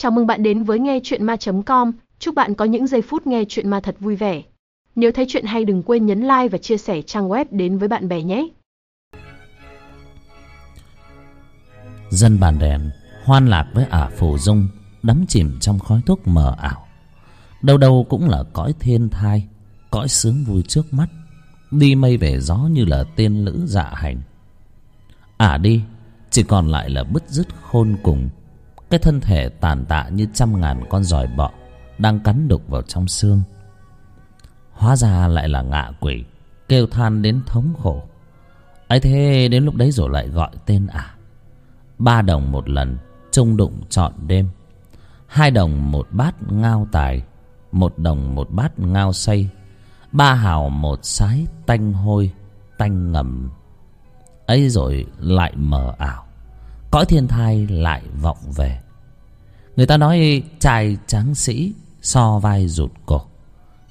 Chào mừng bạn đến với nghe chuyện ma.com, chúc bạn có những giây phút nghe chuyện ma thật vui vẻ. Nếu thấy chuyện hay đừng quên nhấn like và chia sẻ trang web đến với bạn bè nhé. Dân bàn đèn hoan lạc với ả phù dung đắm chìm trong khói thuốc mờ ảo. Đâu đâu cũng là cõi thiên thai, cõi sướng vui trước mắt, đi mây về gió như là tiên lữ dạ hành. Ả đi, chỉ còn lại là bứt rứt khôn cùng cái thân thể tàn tạ như trăm ngàn con giòi bọ đang cắn đục vào trong xương. Hóa ra lại là ngạ quỷ, kêu than đến thống khổ. Ấy thế đến lúc đấy rồi lại gọi tên ả. Ba đồng một lần trung đụng trọn đêm. Hai đồng một bát ngao tài, một đồng một bát ngao xây ba hào một sái tanh hôi, tanh ngầm. Ấy rồi lại mờ ảo cõi thiên thai lại vọng về. Người ta nói trai tráng sĩ so vai rụt cổ,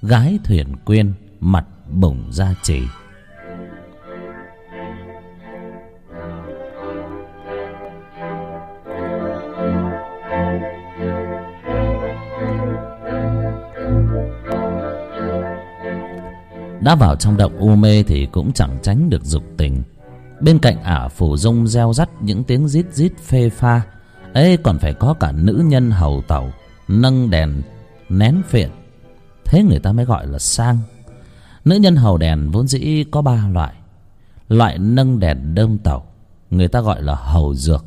gái thuyền quyên mặt bổng da trì. Đã vào trong động u mê thì cũng chẳng tránh được dục tình bên cạnh ả phù dung reo rắt những tiếng rít rít phê pha, ấy còn phải có cả nữ nhân hầu tàu nâng đèn, nén phiện. Thế người ta mới gọi là sang. Nữ nhân hầu đèn vốn dĩ có ba loại. Loại nâng đèn đơm tàu người ta gọi là hầu dược.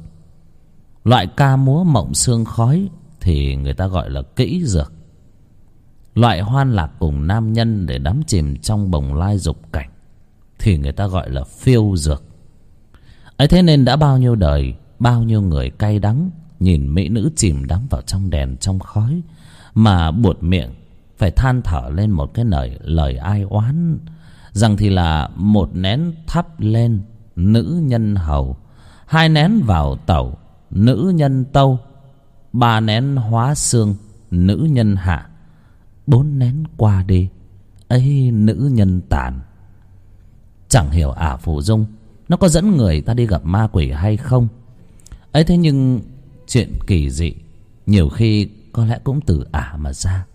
Loại ca múa mộng xương khói thì người ta gọi là kỹ dược. Loại hoan lạc cùng nam nhân để đắm chìm trong bồng lai dục cảnh thì người ta gọi là phiêu dược ấy thế nên đã bao nhiêu đời, bao nhiêu người cay đắng nhìn mỹ nữ chìm đắm vào trong đèn trong khói mà buột miệng phải than thở lên một cái lời lời ai oán rằng thì là một nén thắp lên nữ nhân hầu, hai nén vào tẩu nữ nhân tâu, ba nén hóa xương nữ nhân hạ, bốn nén qua đi, ấy nữ nhân tàn. Chẳng hiểu à ả phù dung nó có dẫn người ta đi gặp ma quỷ hay không? Ấy thế nhưng chuyện kỳ dị, nhiều khi có lẽ cũng từ ả mà ra.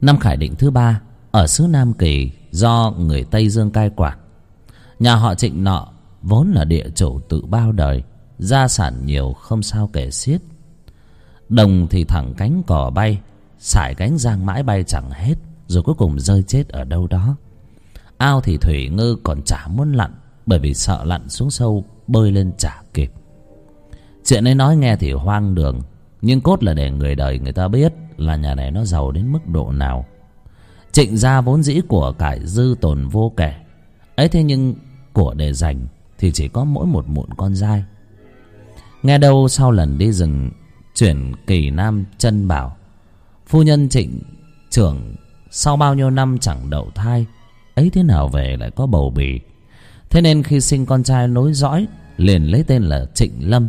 Năm khải định thứ ba, ở xứ nam kỳ, do người tây dương cai quản. Nhà họ trịnh nọ vốn là địa chủ tự bao đời, gia sản nhiều không sao kể xiết. Đồng thì thẳng cánh cỏ bay, sải cánh giang mãi bay chẳng hết, rồi cuối cùng rơi chết ở đâu đó ao thì thủy ngư còn chả muốn lặn, bởi vì sợ lặn xuống sâu bơi lên chả kịp. Chuyện ấy nói nghe thì hoang đường, nhưng cốt là để người đời người ta biết là nhà này nó giàu đến mức độ nào. Trịnh gia vốn dĩ của cải dư tồn vô kể ấy thế nhưng của để dành thì chỉ có mỗi một muộn con dai. Nghe đâu sau lần đi rừng, chuyển kỳ nam chân bảo, phu nhân trịnh, trưởng sau bao nhiêu năm chẳng đậu thai ấy thế nào về lại có bầu bì? Thế nên khi sinh con trai nối dõi, liền lấy tên là trịnh lâm,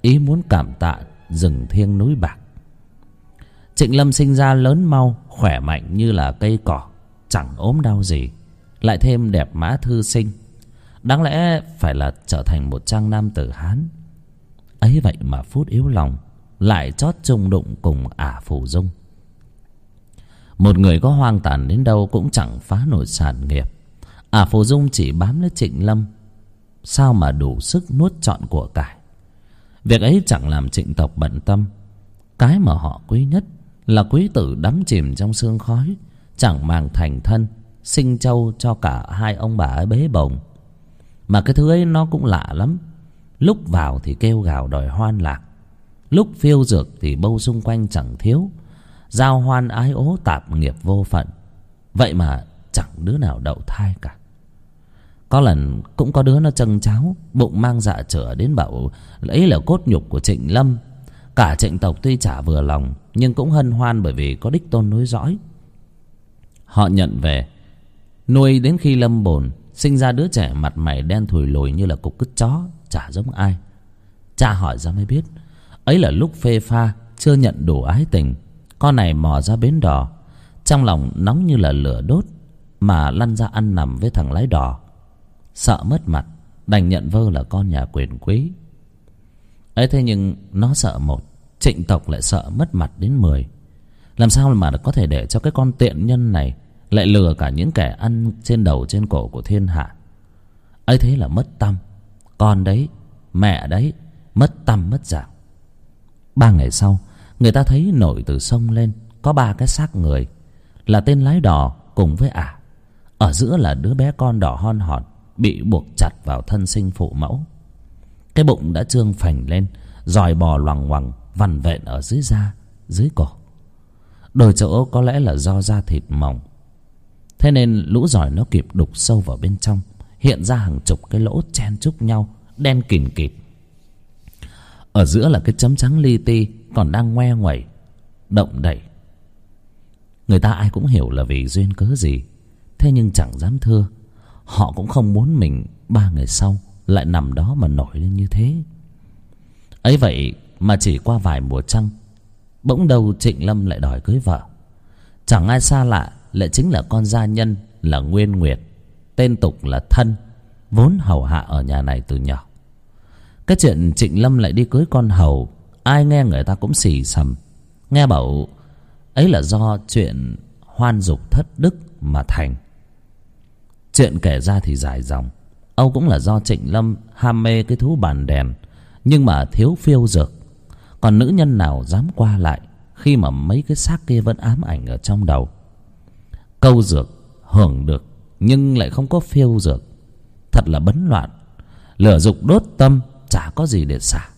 ý muốn cảm tạ rừng thiêng núi bạc. Trịnh lâm sinh ra lớn mau, khỏe mạnh như là cây cỏ, chẳng ốm đau gì, lại thêm đẹp mã thư sinh. Đáng lẽ phải là trở thành một trang nam tử hán. Ấy vậy mà phút yếu lòng, lại chót chung đụng cùng ả phù dung một người có hoang tàn đến đâu cũng chẳng phá nổi sản nghiệp. Ả phù dung chỉ bám lấy trịnh lâm. Sao mà đủ sức nuốt trọn của cải? Việc ấy chẳng làm trịnh tộc bận tâm. Cái mà họ quý nhất là quý tử đắm chìm trong sương khói, chẳng màng thành thân, sinh châu cho cả hai ông bà ấy bế bồng. Mà cái thứ ấy nó cũng lạ lắm. Lúc vào thì kêu gào đòi hoan lạc, lúc phiêu dược thì bâu xung quanh chẳng thiếu giao hoan ái ố tạp nghiệp vô phận. Vậy mà chẳng đứa nào đậu thai cả. Có lần cũng có đứa nó trâng cháo, bụng mang dạ chửa đến bảo ấy là cốt nhục của trịnh lâm. Cả trịnh tộc tuy chả vừa lòng, nhưng cũng hân hoan bởi vì có đích tôn nối dõi. Họ nhận về, nuôi đến khi lâm bồn sinh ra đứa trẻ mặt mày đen thùi lùi như là cục cứt chó, chả giống ai. Cha hỏi ra mới biết, ấy là lúc phê pha, chưa nhận đủ ái tình con này mò ra bến đò. Trong lòng nóng như là lửa đốt, mà lăn ra ăn nằm với thằng lái đò. Sợ mất mặt, đành nhận vơ là con nhà quyền quý. Ấy thế nhưng nó sợ một, trịnh tộc lại sợ mất mặt đến mười. Làm sao mà có thể để cho cái con tiện nhân này lại lừa cả những kẻ ăn trên đầu trên cổ của thiên hạ? Ấy thế là mất tâm. Con đấy, mẹ đấy, mất tâm mất dạng. Ba ngày sau người ta thấy nổi từ sông lên, có ba cái xác người, là tên lái đò cùng với ả. Ở giữa là đứa bé con đỏ hon hòn, bị buộc chặt vào thân sinh phụ mẫu. Cái bụng đã trương phành lên, dòi bò loằng ngoằng, vằn vện ở dưới da, dưới cổ. Đôi chỗ có lẽ là do da thịt mỏng. Thế nên lũ giỏi nó kịp đục sâu vào bên trong, hiện ra hàng chục cái lỗ chen chúc nhau, đen kìn kịt. Ở giữa là cái chấm trắng li ti còn đang ngoe nguẩy động đậy. Người ta ai cũng hiểu là vì duyên cớ gì, thế nhưng chẳng dám thưa. Họ cũng không muốn mình ba ngày sau lại nằm đó mà nổi lên như thế. Ấy vậy mà chỉ qua vài mùa trăng, bỗng đâu trịnh lâm lại đòi cưới vợ. Chẳng ai xa lạ, lại chính là con gia nhân là nguyên nguyệt, tên tục là thân, vốn hầu hạ ở nhà này từ nhỏ. Cái chuyện trịnh lâm lại đi cưới con hầu ai nghe người ta cũng xì xầm. Nghe bảo, ấy là do chuyện hoan dục thất đức mà thành. Chuyện kể ra thì dài dòng. Âu cũng là do trịnh lâm ham mê cái thú bàn đèn, nhưng mà thiếu phiêu dược. Còn nữ nhân nào dám qua lại khi mà mấy cái xác kia vẫn ám ảnh ở trong đầu? Câu dược hưởng được, nhưng lại không có phiêu dược. Thật là bấn loạn. Lửa dục đốt tâm, chả có gì để xả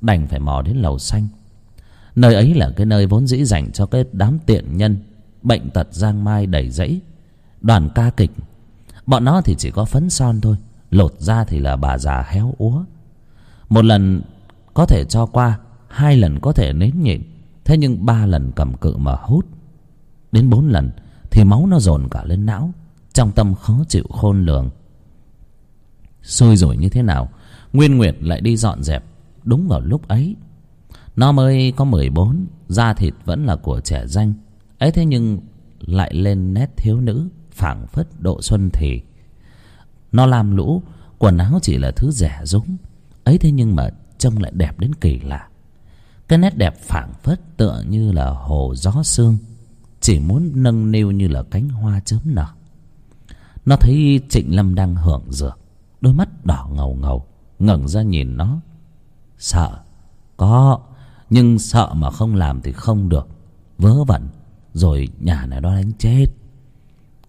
đành phải mò đến lầu xanh. Nơi ấy là cái nơi vốn dĩ dành cho cái đám tiện nhân, bệnh tật giang mai đầy rẫy, đoàn ca kịch. Bọn nó thì chỉ có phấn son thôi, lột ra thì là bà già héo úa. Một lần có thể cho qua, hai lần có thể nếm nhịn, thế nhưng ba lần cầm cự mà hút. Đến bốn lần thì máu nó dồn cả lên não, trong tâm khó chịu khôn lường. Xui rồi như thế nào, nguyên nguyệt lại đi dọn dẹp đúng vào lúc ấy, nó mới có mười bốn, da thịt vẫn là của trẻ danh. Ấy thế nhưng lại lên nét thiếu nữ, phảng phất độ xuân thì. Nó làm lũ, quần áo chỉ là thứ rẻ rúng. Ấy thế nhưng mà trông lại đẹp đến kỳ lạ. Cái nét đẹp phảng phất tựa như là hồ gió sương, chỉ muốn nâng niu như là cánh hoa chớm nở. Nó thấy trịnh lâm đang hưởng dược, đôi mắt đỏ ngầu ngầu, ngẩng ra nhìn nó sợ. Có. Nhưng sợ mà không làm thì không được. Vớ vẩn. Rồi nhà này đó đánh chết.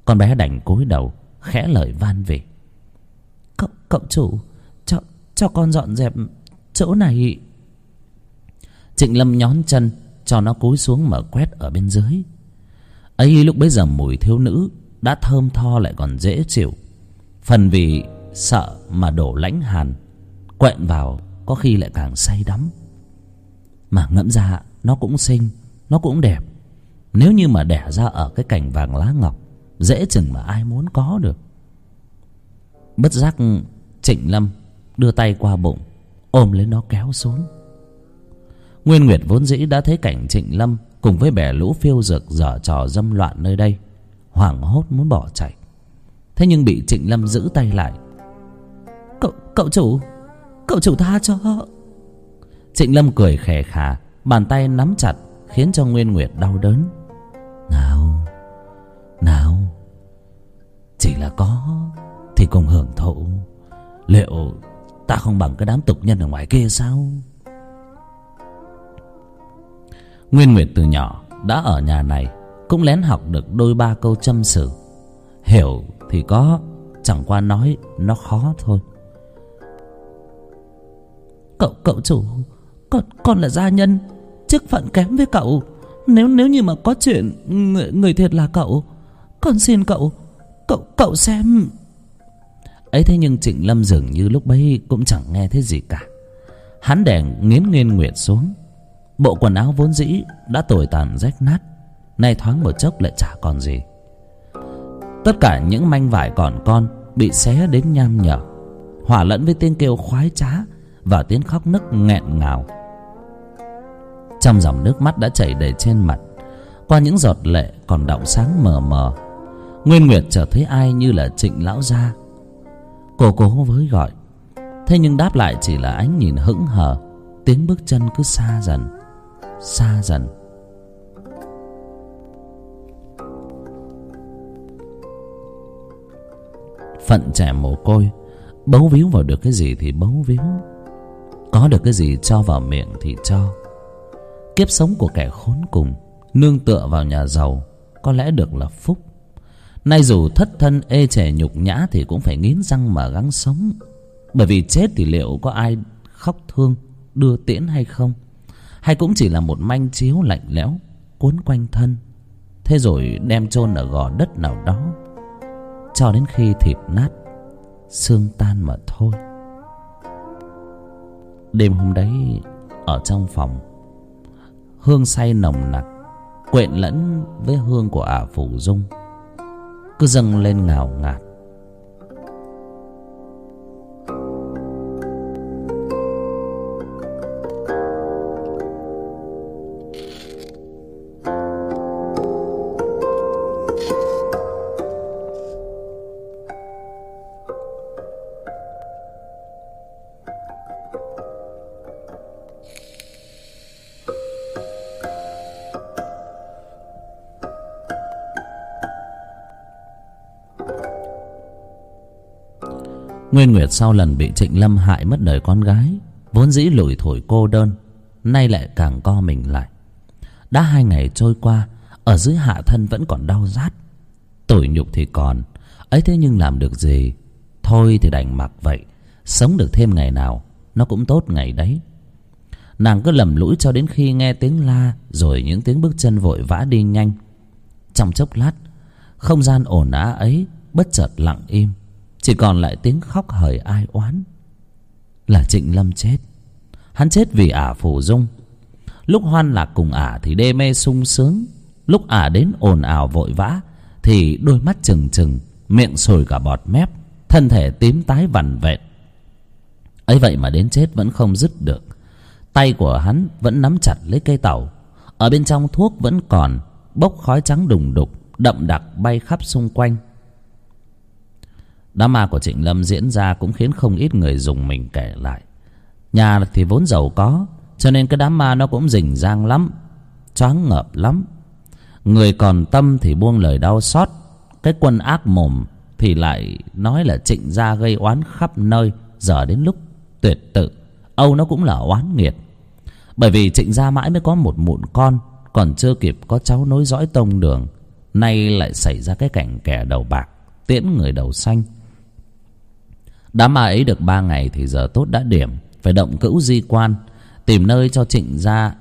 Con bé đành cúi đầu, khẽ lời van về cậu cậu chủ, cho cho con dọn dẹp chỗ này. Trịnh lâm nhón chân, cho nó cúi xuống mở quét ở bên dưới. Ấy lúc bấy giờ mùi thiếu nữ đã thơm tho lại còn dễ chịu. Phần vì sợ mà đổ lãnh hàn, quẹn vào có khi lại càng say đắm. Mà ngẫm ra, nó cũng xinh, nó cũng đẹp. Nếu như mà đẻ ra ở cái cảnh vàng lá ngọc, dễ chừng mà ai muốn có được. Bất giác trịnh lâm đưa tay qua bụng, ôm lấy nó kéo xuống. Nguyên nguyệt vốn dĩ đã thấy cảnh trịnh lâm cùng với bè lũ phiêu dược dở trò dâm loạn nơi đây, hoảng hốt muốn bỏ chạy. Thế nhưng bị trịnh lâm giữ tay lại. Cậu cậu chủ cậu chủ tha cho. Trịnh lâm cười khè khà bàn tay nắm chặt khiến cho nguyên nguyệt đau đớn. Nào nào chỉ là có thì cùng hưởng thụ. Liệu ta không bằng cái đám tục nhân ở ngoài kia sao? Nguyên nguyệt từ nhỏ đã ở nhà này cũng lén học được đôi ba câu châm sử, hiểu thì có chẳng qua nói nó khó thôi cậu cậu chủ. Con con là gia nhân. Chức phận kém với cậu. Nếu nếu như mà có chuyện người, người thiệt là cậu con xin cậu cậu cậu xem. Ấy thế nhưng trịnh lâm dường như lúc bấy cũng chẳng nghe thấy gì cả. Hắn đèn nghiến nghiên nguyệt xuống. Bộ quần áo vốn dĩ đã tồi tàn rách nát. Nay thoáng một chốc lại chả còn gì. Tất cả những manh vải còn con bị xé đến nham nhở. Hòa lẫn với tiếng kêu khoái trá và tiếng khóc nức nghẹn ngào. Trong dòng nước mắt đã chảy đầy trên mặt, qua những giọt lệ còn đọng sáng mờ mờ, nguyên nguyệt chợt thấy ai như là trịnh lão gia. Cô cố với gọi, thế nhưng đáp lại chỉ là ánh nhìn hững hờ, tiếng bước chân cứ xa dần xa dần. Phận trẻ mồ côi, bấu víu vào được cái gì thì bấu víu có được cái gì cho vào miệng thì cho. Kiếp sống của kẻ khốn cùng, nương tựa vào nhà giàu, có lẽ được là phúc. Nay dù thất thân ê chề nhục nhã thì cũng phải nghiến răng mà gắng sống. Bởi vì chết thì liệu có ai khóc thương, đưa tiễn hay không? Hay cũng chỉ là một manh chiếu lạnh lẽo, cuốn quanh thân. Thế rồi đem chôn ở gò đất nào đó, cho đến khi thịt nát, xương tan mà thôi đêm hôm đấy, ở trong phòng, hương say nồng nặc, quện lẫn với hương của ả phủ dung. Cứ dâng lên ngào ngạt. Nguyên nguyệt sau lần bị trịnh lâm hại mất đời con gái, vốn dĩ lủi thổi cô đơn, nay lại càng co mình lại. Đã hai ngày trôi qua, ở dưới hạ thân vẫn còn đau rát. Tủi nhục thì còn, ấy thế nhưng làm được gì? Thôi thì đành mặc vậy, sống được thêm ngày nào, nó cũng tốt ngày đấy. Nàng cứ lầm lũi cho đến khi nghe tiếng la, rồi những tiếng bước chân vội vã đi nhanh. Trong chốc lát, không gian ồn ào ấy bất chợt lặng im chỉ còn lại tiếng khóc hời ai oán. Là trịnh lâm chết. Hắn chết vì ả phù dung. Lúc hoan lạc cùng ả thì đê mê sung sướng. Lúc ả đến ồn ào vội vã thì đôi mắt trừng trừng, miệng sồi cả bọt mép, thân thể tím tái vằn vẹn ấy vậy mà đến chết vẫn không dứt được. Tay của hắn vẫn nắm chặt lấy cây tàu. Ở bên trong thuốc vẫn còn bốc khói trắng đùng đục, đậm đặc bay khắp xung quanh đám ma của trịnh lâm diễn ra cũng khiến không ít người dùng mình kể lại. Nhà thì vốn giàu có, cho nên cái đám ma nó cũng rình rang lắm, choáng ngợp lắm. Người còn tâm thì buông lời đau xót, cái quân ác mồm thì lại nói là trịnh gia gây oán khắp nơi, giờ đến lúc tuyệt tự, âu nó cũng là oán nghiệt. Bởi vì trịnh gia mãi mới có một mụn con, còn chưa kịp có cháu nối dõi tông đường, nay lại xảy ra cái cảnh kẻ đầu bạc, tiễn người đầu xanh đám ma ấy được ba ngày thì giờ tốt đã điểm. Phải động cữu di quan, tìm nơi cho trịnh gia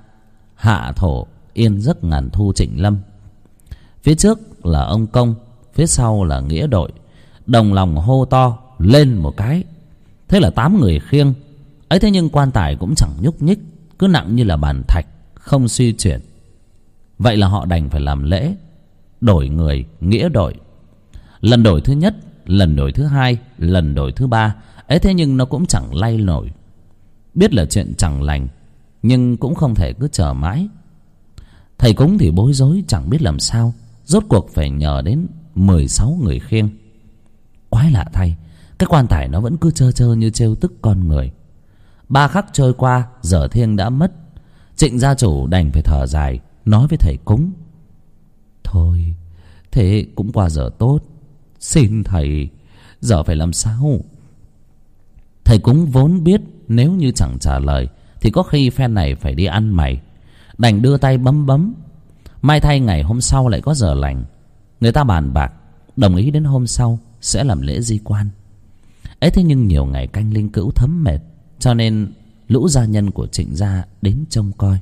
hạ thổ, yên giấc ngàn thu trịnh lâm. Phía trước là ông công, phía sau là nghĩa đội. Đồng lòng hô to, lên một cái. Thế là tám người khiêng. Ấy thế nhưng quan tài cũng chẳng nhúc nhích, cứ nặng như là bàn thạch, không suy chuyển. Vậy là họ đành phải làm lễ, đổi người nghĩa đội. Lần đổi thứ nhất lần đổi thứ hai, lần đổi thứ ba. Ấy thế nhưng nó cũng chẳng lay nổi. Biết là chuyện chẳng lành, nhưng cũng không thể cứ chờ mãi. Thầy cúng thì bối rối, chẳng biết làm sao. Rốt cuộc phải nhờ đến mười sáu người khiêng. Quái lạ thay, cái quan tài nó vẫn cứ trơ trơ như trêu tức con người. Ba khắc trôi qua, giờ thiêng đã mất. Trịnh gia chủ đành phải thở dài, nói với thầy cúng. Thôi, thế cũng qua giờ tốt xin thầy, giờ phải làm sao? Thầy cũng vốn biết nếu như chẳng trả lời, thì có khi phen này phải đi ăn mày. Đành đưa tay bấm bấm. Mai thay ngày hôm sau lại có giờ lành. Người ta bàn bạc, đồng ý đến hôm sau sẽ làm lễ di quan. Ấy thế nhưng nhiều ngày canh linh cữu thấm mệt, cho nên lũ gia nhân của trịnh gia đến trông coi.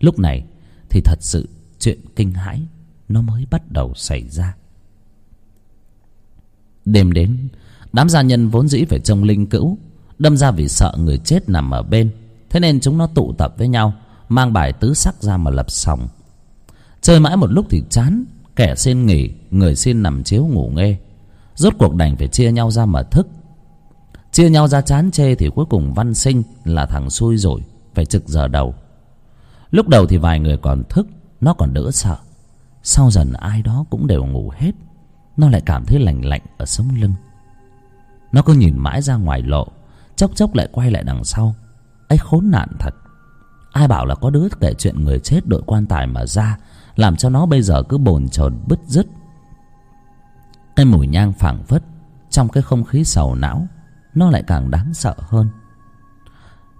Lúc này thì thật sự chuyện kinh hãi nó mới bắt đầu xảy ra đêm đến, đám gia nhân vốn dĩ phải trông linh cữu, đâm ra vì sợ người chết nằm ở bên. Thế nên chúng nó tụ tập với nhau, mang bài tứ sắc ra mà lập sòng. Chơi mãi một lúc thì chán, kẻ xin nghỉ, người xin nằm chiếu ngủ nghê. Rốt cuộc đành phải chia nhau ra mà thức. Chia nhau ra chán chê thì cuối cùng văn sinh là thằng xui rồi, phải trực giờ đầu. Lúc đầu thì vài người còn thức, nó còn đỡ sợ. Sau dần ai đó cũng đều ngủ hết nó lại cảm thấy lành lạnh ở sống lưng. Nó cứ nhìn mãi ra ngoài lộ, chốc chốc lại quay lại đằng sau. Ấy khốn nạn thật. Ai bảo là có đứa kể chuyện người chết đội quan tài mà ra, làm cho nó bây giờ cứ bồn chồn bứt rứt. Cái mùi nhang phảng phất trong cái không khí sầu não, nó lại càng đáng sợ hơn.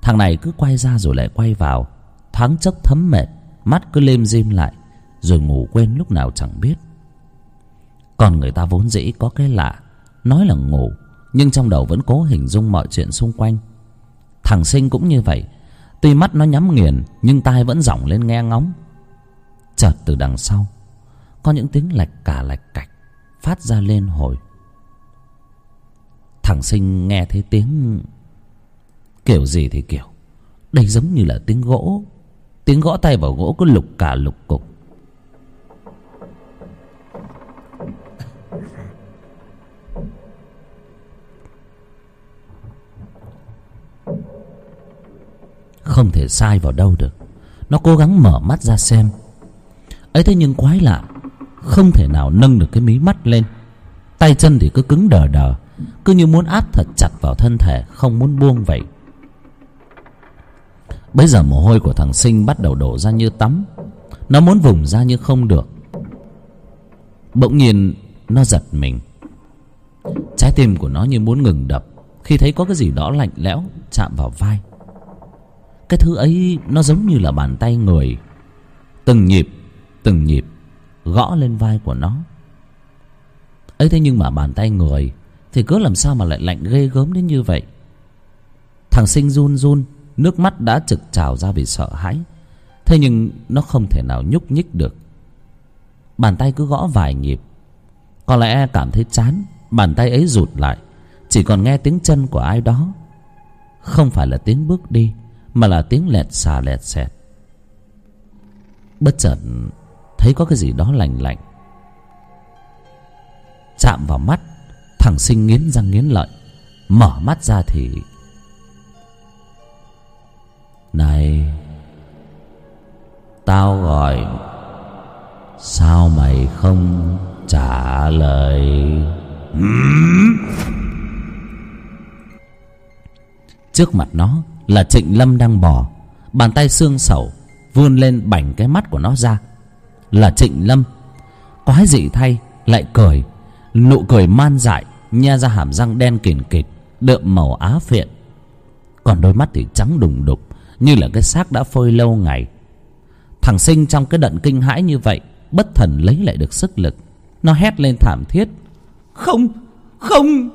Thằng này cứ quay ra rồi lại quay vào, thoáng chốc thấm mệt, mắt cứ lim dim lại, rồi ngủ quên lúc nào chẳng biết còn người ta vốn dĩ có cái lạ, nói là ngủ, nhưng trong đầu vẫn cố hình dung mọi chuyện xung quanh. Thằng sinh cũng như vậy, tuy mắt nó nhắm nghiền, nhưng tai vẫn dỏng lên nghe ngóng. Chợt từ đằng sau, có những tiếng lạch cả lạch cạch phát ra lên hồi. Thằng sinh nghe thấy tiếng kiểu gì thì kiểu, đây giống như là tiếng gỗ. Tiếng gõ tay vào gỗ cứ lục cả lục cục. Không thể sai vào đâu được. Nó cố gắng mở mắt ra xem. Ấy thế nhưng quái lạ, không thể nào nâng được cái mí mắt lên. Tay chân thì cứ cứng đờ đờ, cứ như muốn áp thật chặt vào thân thể, không muốn buông vậy. Bây giờ mồ hôi của thằng sinh bắt đầu đổ ra như tắm. Nó muốn vùng ra nhưng không được. Bỗng nhiên, nó giật mình. Trái tim của nó như muốn ngừng đập. Khi thấy có cái gì đó lạnh lẽo chạm vào vai cái thứ ấy nó giống như là bàn tay người. Từng nhịp từng nhịp, gõ lên vai của nó. Ấy thế nhưng mà bàn tay người thì cứ làm sao mà lại lạnh ghê gớm đến như vậy? Thằng sinh run run, nước mắt đã trực trào ra vì sợ hãi. Thế nhưng nó không thể nào nhúc nhích được. Bàn tay cứ gõ vài nhịp. Có lẽ cảm thấy chán, bàn tay ấy rụt lại. Chỉ còn nghe tiếng chân của ai đó. Không phải là tiếng bước đi mà là tiếng lẹt xà lẹt xẹt. Bất chợt, thấy có cái gì đó lành lạnh. Chạm vào mắt, thằng sinh nghiến răng nghiến lợi, mở mắt ra thì, này, tao gọi, sao mày không trả lời? Trước mặt nó là trịnh lâm đang bò. Bàn tay xương sẩu vươn lên bảnh cái mắt của nó ra. Là trịnh lâm. Quái dị thay, lại cười. Nụ cười man dại, nhe ra hàm răng đen kìn kịt, đượm màu á phiện. Còn đôi mắt thì trắng đùng đục, như là cái xác đã phơi lâu ngày. Thằng sinh trong cái đận kinh hãi như vậy, bất thần lấy lại được sức lực. Nó hét lên thảm thiết. Không không.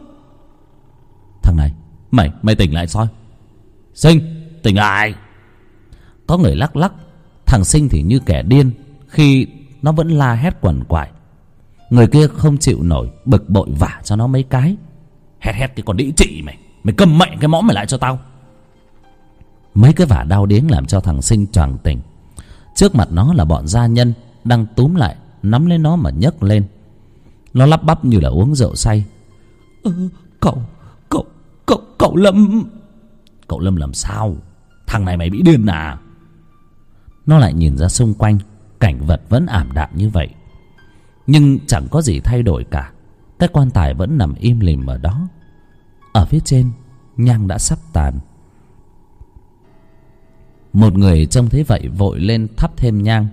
Thằng này, mày mày tỉnh lại soi sinh tỉnh lại có người lắc lắc thằng sinh thì như kẻ điên khi nó vẫn la hét quằn quại. Người kia không chịu nổi bực bội vả cho nó mấy cái. Hét hét cái con đĩ chị mày mày cầm mẹ cái mõm mày lại cho tao. Mấy cái vả đau điếng làm cho thằng sinh choàng tỉnh. Trước mặt nó là bọn gia nhân đang túm lại nắm lấy nó mà nhấc lên. Nó lắp bắp như là uống rượu say. Ừ, cậu cậu cậu cậu lâm cậu lâm làm sao? Thằng này mày bị điên à? Nó lại nhìn ra xung quanh, cảnh vật vẫn ảm đạm như vậy. Nhưng chẳng có gì thay đổi cả. Cái quan tài vẫn nằm im lìm ở đó. Ở phía trên, nhang đã sắp tàn. Một người trông thấy vậy vội lên thắp thêm nhang.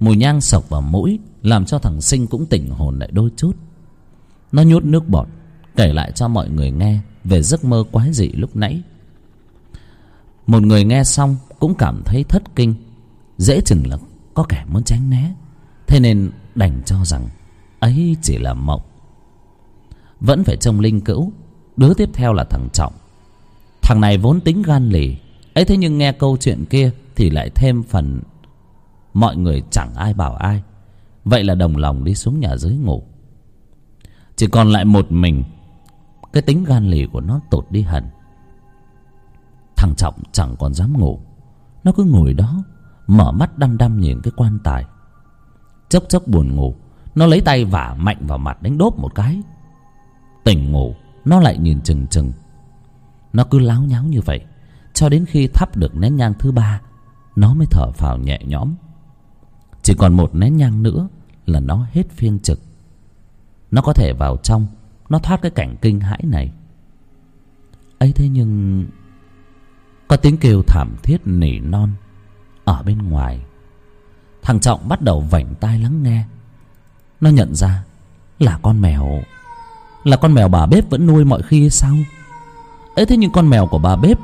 Mùi nhang sộc vào mũi, làm cho thằng sinh cũng tỉnh hồn lại đôi chút. Nó nhốt nước bọt, kể lại cho mọi người nghe về giấc mơ quái dị lúc nãy một người nghe xong cũng cảm thấy thất kinh. Dễ chừng là có kẻ muốn tránh né. Thế nên đành cho rằng ấy chỉ là mộng. Vẫn phải trông linh cữu. Đứa tiếp theo là thằng trọng. Thằng này vốn tính gan lì. Ấy thế nhưng nghe câu chuyện kia thì lại thêm phần mọi người chẳng ai bảo ai. Vậy là đồng lòng đi xuống nhà dưới ngủ. Chỉ còn lại một mình. Cái tính gan lì của nó tụt đi hẳn thằng trọng chẳng còn dám ngủ. Nó cứ ngồi đó, mở mắt đăm đăm nhìn cái quan tài. Chốc chốc buồn ngủ, nó lấy tay vả mạnh vào mặt đánh đốp một cái. Tỉnh ngủ, nó lại nhìn chừng chừng. Nó cứ láo nháo như vậy, cho đến khi thắp được nén nhang thứ ba, nó mới thở phào nhẹ nhõm. Chỉ còn một nén nhang nữa là nó hết phiên trực. Nó có thể vào trong, nó thoát cái cảnh kinh hãi này. Ấy thế nhưng có tiếng kêu thảm thiết nỉ non ở bên ngoài. Thằng trọng bắt đầu vảnh tai lắng nghe. Nó nhận ra là con mèo, là con mèo bà bếp vẫn nuôi mọi khi sao? Ấy thế nhưng con mèo của bà bếp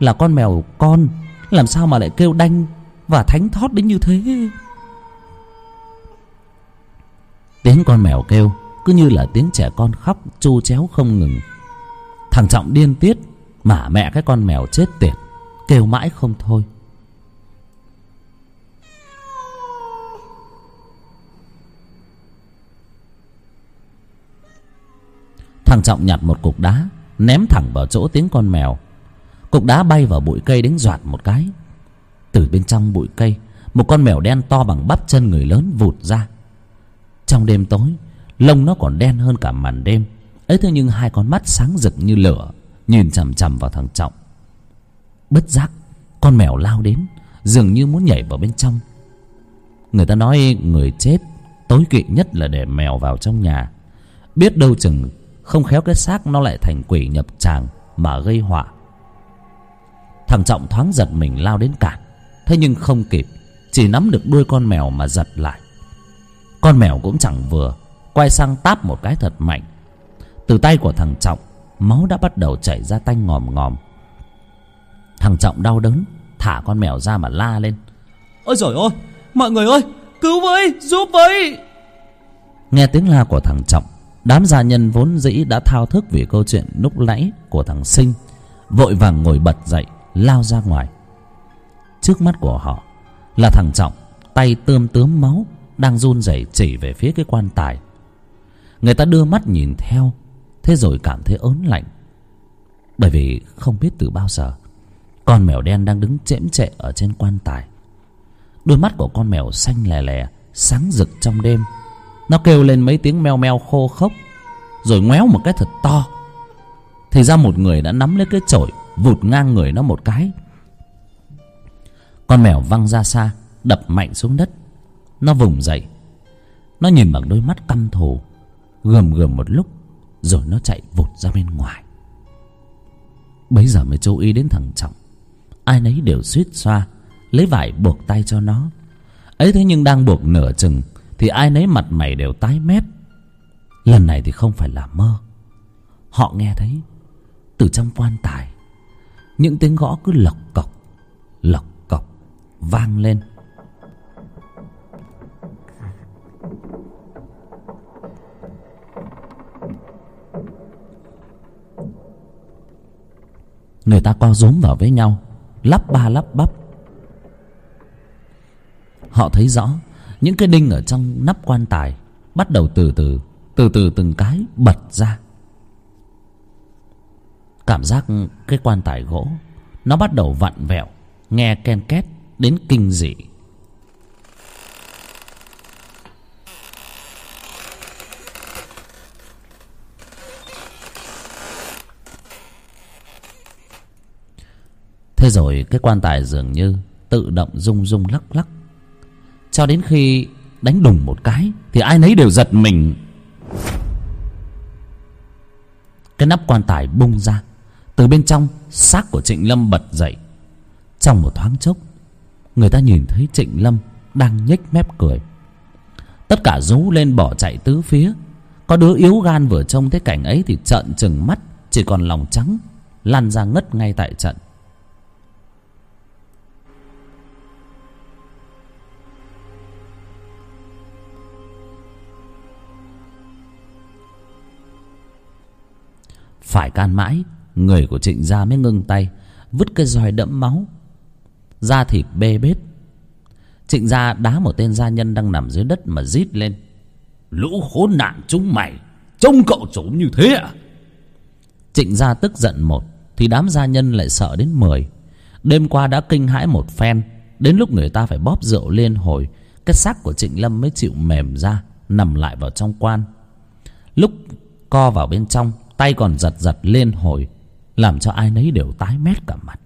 là con mèo con, làm sao mà lại kêu đanh và thánh thót đến như thế? Tiếng con mèo kêu cứ như là tiếng trẻ con khóc chu chéo không ngừng. Thằng trọng điên tiết, mà mẹ cái con mèo chết tiệt kêu mãi không thôi. Thằng trọng nhặt một cục đá, ném thẳng vào chỗ tiếng con mèo. Cục đá bay vào bụi cây đánh doạt một cái. Từ bên trong bụi cây, một con mèo đen to bằng bắp chân người lớn vụt ra. Trong đêm tối, lông nó còn đen hơn cả màn đêm. Ấy thế nhưng hai con mắt sáng rực như lửa, nhìn chằm chằm vào thằng trọng bất giác, con mèo lao đến, dường như muốn nhảy vào bên trong. Người ta nói người chết tối kỵ nhất là để mèo vào trong nhà. Biết đâu chừng không khéo cái xác nó lại thành quỷ nhập tràng mà gây họa. Thằng trọng thoáng giật mình lao đến cản, thế nhưng không kịp, chỉ nắm được đuôi con mèo mà giật lại. Con mèo cũng chẳng vừa, quay sang táp một cái thật mạnh. Từ tay của thằng trọng, máu đã bắt đầu chảy ra tanh ngòm ngòm thằng trọng đau đớn thả con mèo ra mà la lên. Ôi trời ơi mọi người ơi cứu với giúp với. Nghe tiếng la của thằng trọng đám gia nhân vốn dĩ đã thao thức vì câu chuyện lúc nãy của thằng sinh vội vàng ngồi bật dậy lao ra ngoài. Trước mắt của họ là thằng trọng tay tươm tướm máu đang run rẩy chỉ về phía cái quan tài. Người ta đưa mắt nhìn theo thế rồi cảm thấy ớn lạnh. Bởi vì không biết từ bao giờ con mèo đen đang đứng chễm chệ ở trên quan tài. Đôi mắt của con mèo xanh lè lè, sáng rực trong đêm. Nó kêu lên mấy tiếng meo meo khô khốc, rồi ngoéo một cái thật to. Thì ra một người đã nắm lấy cái chổi, vụt ngang người nó một cái. Con mèo văng ra xa, đập mạnh xuống đất. Nó vùng dậy. Nó nhìn bằng đôi mắt căm thù, gườm gườm một lúc, rồi nó chạy vụt ra bên ngoài. Bấy giờ mới chú ý đến thằng trọng ai nấy đều suýt xoa lấy vải buộc tay cho nó. Ấy thế nhưng đang buộc nửa chừng thì ai nấy mặt mày đều tái mét. Lần này thì không phải là mơ. Họ nghe thấy từ trong quan tài những tiếng gõ cứ lộc cộc, lộc cộc vang lên. Người ta co rúm vào với nhau lắp ba lắp bắp. Họ thấy rõ, những cái đinh ở trong nắp quan tài bắt đầu từ từ từ từ từng cái bật ra. Cảm giác cái quan tài gỗ, nó bắt đầu vặn vẹo, nghe ken két đến kinh dị. Thế rồi cái quan tài dường như tự động rung rung lắc lắc. Cho đến khi đánh đùng một cái thì ai nấy đều giật mình. Cái nắp quan tài bung ra, từ bên trong xác của trịnh lâm bật dậy. Trong một thoáng chốc, người ta nhìn thấy trịnh lâm đang nhếch mép cười. Tất cả rú lên bỏ chạy tứ phía. Có đứa yếu gan vừa trông thấy cảnh ấy thì trợn trừng mắt, chỉ còn lòng trắng, lăn ra ngất ngay tại trận. Phải can mãi, người của trịnh gia mới ngưng tay, vứt cái roi đẫm máu. Da thịt bê bết. Trịnh gia đá một tên gia nhân đang nằm dưới đất mà rít lên. Lũ khốn nạn chúng mày, trông cậu chủ như thế à? Trịnh gia tức giận một, thì đám gia nhân lại sợ đến mười. Đêm qua đã kinh hãi một phen, đến lúc người ta phải bóp rượu lên hồi, cái xác của trịnh lâm mới chịu mềm ra, nằm lại vào trong quan. Lúc co vào bên trong tay còn giật giật liên hồi, làm cho ai nấy đều tái mét cả mặt.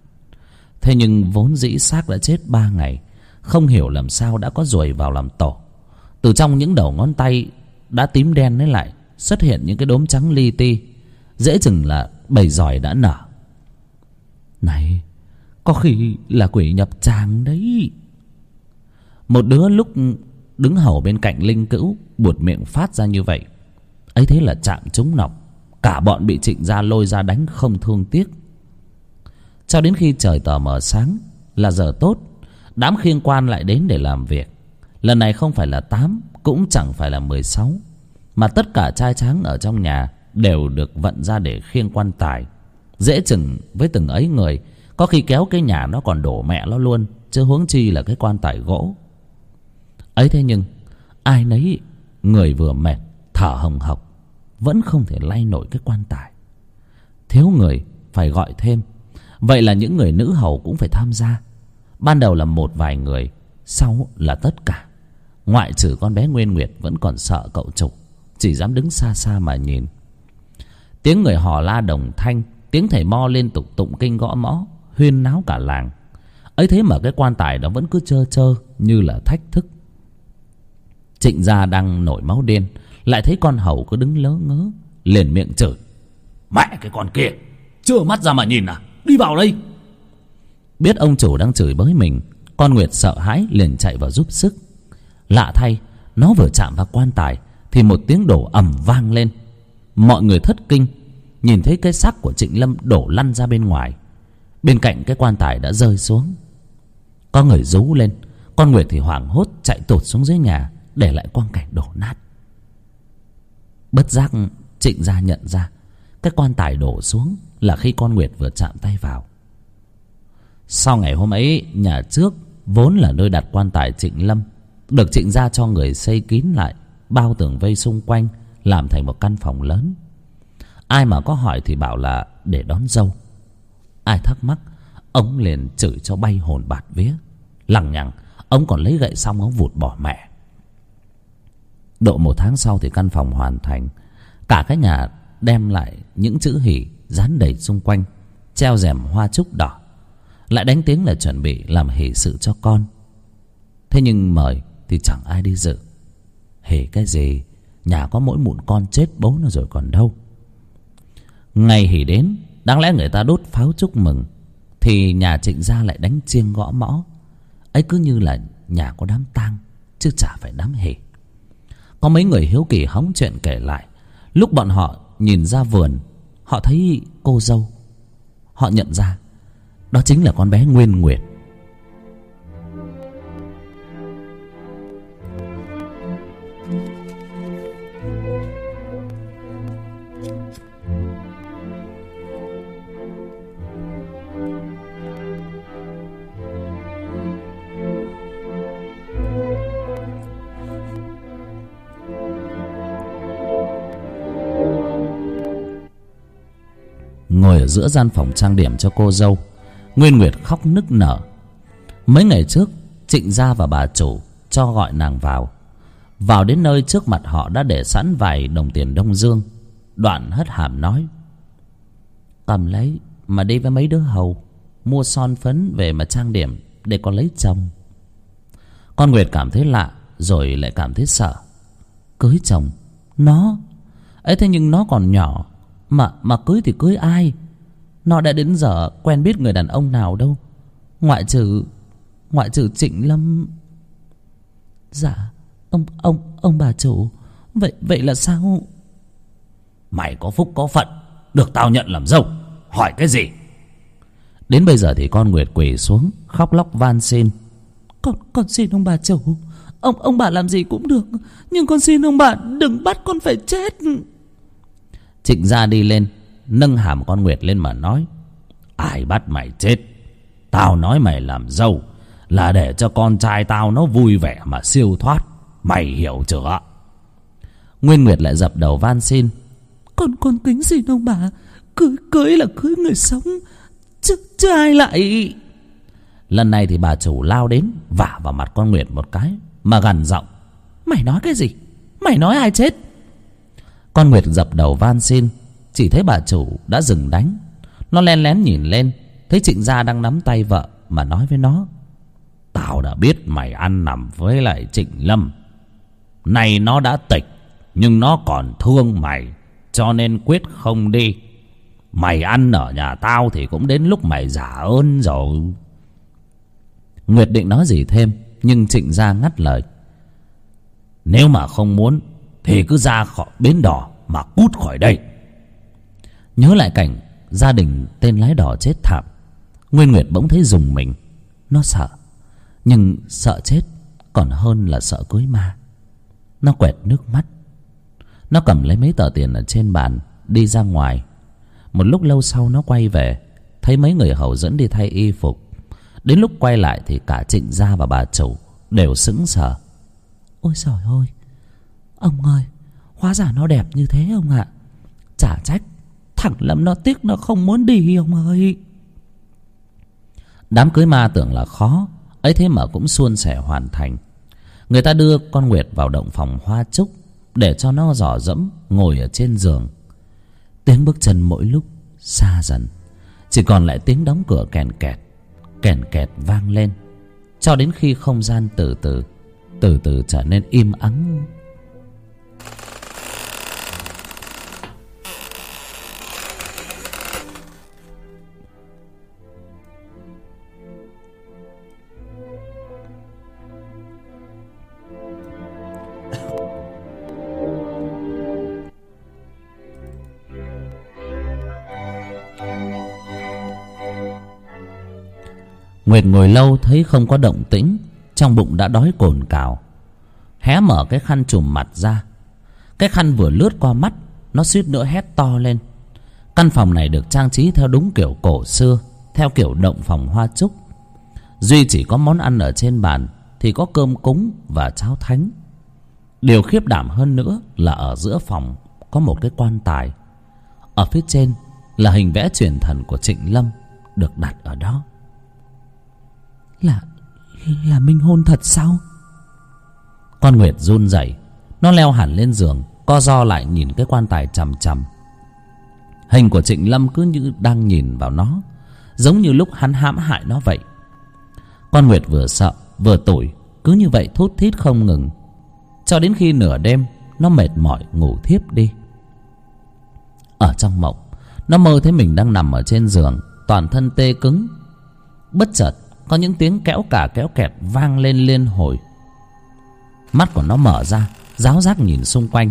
Thế nhưng vốn dĩ xác đã chết ba ngày, không hiểu làm sao đã có ruồi vào làm tổ. Từ trong những đầu ngón tay đã tím đen ấy lại, xuất hiện những cái đốm trắng li ti, dễ chừng là bầy giỏi đã nở. Này, Có khi là quỷ nhập tràng đấy. Một đứa lúc đứng hầu bên cạnh linh cữu, Buột miệng phát ra như vậy, ấy thế là chạm trúng nọc. Cả bọn bị trịnh gia lôi ra đánh không thương tiếc. Cho đến khi trời tờ mờ sáng Là giờ tốt, Đám khiêng quan lại đến để làm việc. Lần này không phải là tám, Cũng chẳng phải là mười sáu, Mà tất cả trai tráng ở trong nhà Đều được vận ra để khiêng quan tài. Dễ chừng với từng ấy người, Có khi kéo cái nhà nó còn đổ mẹ nó luôn, Chứ huống chi là cái quan tài gỗ. Ấy thế nhưng, Ai nấy người vừa mệt, Thở hồng hộc. Vẫn không thể lay nổi cái quan tài. Thiếu người phải gọi thêm. Vậy là những người nữ hầu cũng phải tham gia. Ban đầu là một vài người, Sau là tất cả. Ngoại trừ con bé Nguyên Nguyệt Vẫn còn sợ cậu trục, Chỉ dám đứng xa xa mà nhìn. Tiếng người hò la đồng thanh, Tiếng thầy mo liên tục tụng kinh gõ mõ, Huyên náo cả làng. Ấy thế mà cái quan tài đó vẫn cứ trơ trơ Như là thách thức. Trịnh gia đang nổi máu điên lại thấy con hầu cứ đứng lớ ngớ, Liền miệng chửi. Mẹ cái con kia, Chưa mắt ra mà nhìn à? Đi vào đây. Biết ông chủ đang chửi bới mình, Con Nguyệt sợ hãi liền chạy vào giúp sức. Lạ thay, Nó vừa chạm vào quan tài Thì một tiếng đổ ầm vang lên. Mọi người thất kinh, Nhìn thấy cái xác của Trịnh Lâm đổ lăn ra bên ngoài. Bên cạnh cái quan tài đã rơi xuống. Có người rú lên, Con Nguyệt thì hoảng hốt chạy tụt xuống dưới nhà, Để lại quang cảnh đổ nát. Bất giác Trịnh gia nhận ra, Cái quan tài đổ xuống Là khi con Nguyệt vừa chạm tay vào. Sau ngày hôm ấy, Nhà trước vốn là nơi đặt quan tài Trịnh Lâm, Được trịnh gia cho người xây kín lại, Bao tường vây xung quanh, Làm thành một căn phòng lớn. Ai mà có hỏi thì bảo là để đón dâu. Ai thắc mắc, Ông liền chửi cho bay hồn bạt vía. Lằng nhằng, Ông còn lấy gậy xong ông vụt bỏ mẹ. Độ một tháng sau thì căn phòng hoàn thành. Cả cái nhà đem lại những chữ hỉ Dán đầy xung quanh, Treo rèm hoa trúc đỏ. Lại đánh tiếng là chuẩn bị làm hỉ sự cho con. Thế nhưng mời thì chẳng ai đi dự. Hỉ cái gì? Nhà có mỗi mụn con chết bố nó rồi còn đâu. Ngày hỉ đến, Đáng lẽ người ta đốt pháo chúc mừng, Thì nhà trịnh gia lại đánh chiêng gõ mõ. Ấy cứ như là nhà có đám tang, Chứ chả phải đám hỉ có mấy người hiếu kỳ hóng chuyện kể lại. Lúc bọn họ nhìn ra vườn, Họ thấy cô dâu. Họ nhận ra, Đó chính là con bé Nguyên Nguyệt. Giữa gian phòng trang điểm cho cô dâu. Nguyên nguyệt khóc nức nở. Mấy ngày trước, trịnh gia và bà chủ cho gọi nàng vào. Vào đến nơi trước mặt họ đã để sẵn vài đồng tiền đông dương. Đoạn hất hàm nói, cầm lấy mà đi với mấy đứa hầu, mua son phấn về mà trang điểm để con lấy chồng. Con nguyệt cảm thấy lạ rồi lại cảm thấy sợ. Cưới chồng? Nó? Ấy thế nhưng nó còn nhỏ, mà mà cưới thì cưới ai? Nó đã đến giờ quen biết người đàn ông nào đâu. Ngoại trừ Ngoại trừ Trịnh Lâm. Dạ Ông ông ông bà chủ. Vậy vậy là sao? Mày có phúc có phận Được tao nhận làm dâu. Hỏi cái gì? Đến bây giờ thì con Nguyệt quỳ xuống Khóc lóc van xin. Con con xin ông bà chủ. Ông ông bà làm gì cũng được Nhưng con xin ông bà đừng bắt con phải chết. Trịnh gia đi lên Nâng hàm con Nguyệt lên mà nói Ai bắt mày chết? Tao nói mày làm dâu Là để cho con trai tao nó vui vẻ mà siêu thoát. Mày hiểu chưa Nguyên Nguyệt lại dập đầu van xin Con con kính gì đâu bà Cưới cưới là cưới người sống Chứ, chứ ai lại? Lần này thì bà chủ lao đến Vả vào mặt con Nguyệt một cái Mà gằn giọng Mày nói cái gì? Mày nói ai chết? Con Nguyệt dập đầu van xin chỉ thấy bà chủ đã dừng đánh. Nó len lén nhìn lên, Thấy trịnh gia đang nắm tay vợ Mà nói với nó, Tao đã biết mày ăn nằm với lại trịnh lâm. Nay nó đã tịch, Nhưng nó còn thương mày, Cho nên quyết không đi. Mày ăn ở nhà tao thì cũng đến lúc mày giả ơn rồi. Nguyệt định nói gì thêm, Nhưng Trịnh gia ngắt lời, Nếu mà không muốn Thì cứ ra khỏi bến đỏ Mà cút khỏi đây. Nhớ lại cảnh Gia đình tên lái đỏ chết thảm. Nguyên Nguyệt bỗng thấy dùng mình. Nó sợ. Nhưng sợ chết Còn hơn là sợ cưới ma. Nó quẹt nước mắt. Nó cầm lấy mấy tờ tiền ở trên bàn, Đi ra ngoài. Một lúc lâu sau nó quay về, Thấy mấy người hầu dẫn đi thay y phục. Đến lúc quay lại thì cả trịnh gia và bà chủ Đều sững sờ. Ôi trời ơi! Ông ơi! Hóa giả nó đẹp như thế ông ạ? Chả trách Thẳng lắm, nó tiếc nó không muốn đi, ông ơi. Đám cưới ma tưởng là khó, ấy thế mà cũng suôn sẻ hoàn thành. Người ta đưa con nguyệt vào động phòng hoa trúc để cho nó dò dẫm ngồi ở trên giường. Tiếng bước chân mỗi lúc xa dần, chỉ còn lại tiếng đóng cửa kèn kẹt kèn kẹt vang lên, cho đến khi không gian từ từ từ từ trở nên im ắng. Nguyệt ngồi lâu thấy không có động tĩnh, Trong bụng đã đói cồn cào. Hé mở cái khăn trùm mặt ra. Cái khăn vừa lướt qua mắt, Nó suýt nữa hét to lên. Căn phòng này được trang trí theo đúng kiểu cổ xưa, Theo kiểu động phòng hoa trúc. Duy chỉ có món ăn ở trên bàn Thì có cơm cúng và cháo thánh. Điều khiếp đảm hơn nữa là ở giữa phòng Có một cái quan tài. Ở phía trên là hình vẽ truyền thần của Trịnh Lâm Được đặt ở đó là Là minh hôn thật sao? Con Nguyệt run rẩy, Nó leo hẳn lên giường, Co do lại nhìn cái quan tài chằm chằm. Hình của Trịnh Lâm cứ như đang nhìn vào nó, Giống như lúc hắn hãm hại nó vậy. Con Nguyệt vừa sợ, vừa tủi, Cứ như vậy thút thít không ngừng. Cho đến khi nửa đêm, Nó mệt mỏi ngủ thiếp đi. Ở trong mộng, Nó mơ thấy mình đang nằm ở trên giường, Toàn thân tê cứng. Bất chợt có những tiếng kéo cả kéo kẹt vang lên liên hồi. Mắt của nó mở ra, giáo giác nhìn xung quanh.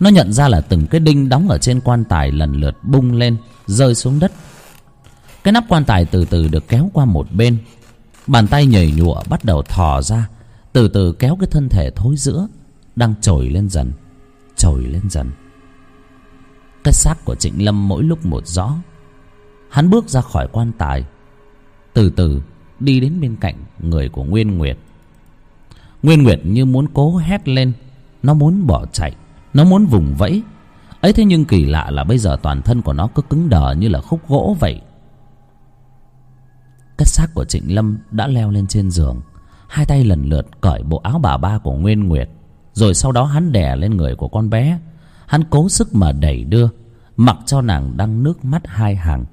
Nó nhận ra là từng cái đinh đóng ở trên quan tài lần lượt bung lên, rơi xuống đất. Cái nắp quan tài từ từ được kéo qua một bên. Bàn tay nhảy nhụa bắt đầu thò ra, từ từ kéo cái thân thể thối giữa, đang trồi lên dần, trồi lên dần. Cái xác của trịnh lâm mỗi lúc một rõ. Hắn bước ra khỏi quan tài. Từ từ đi đến bên cạnh người của nguyên nguyệt. Nguyên nguyệt như muốn cố hét lên, nó muốn bỏ chạy, nó muốn vùng vẫy. Ấy thế nhưng kỳ lạ là bây giờ toàn thân của nó cứ cứng đờ như là khúc gỗ vậy. Cái xác của trịnh lâm đã leo lên trên giường, hai tay lần lượt cởi bộ áo bà ba của nguyên nguyệt, rồi sau đó hắn đè lên người của con bé. Hắn cố sức mà đẩy đưa, mặc cho nàng đang nước mắt hai hàng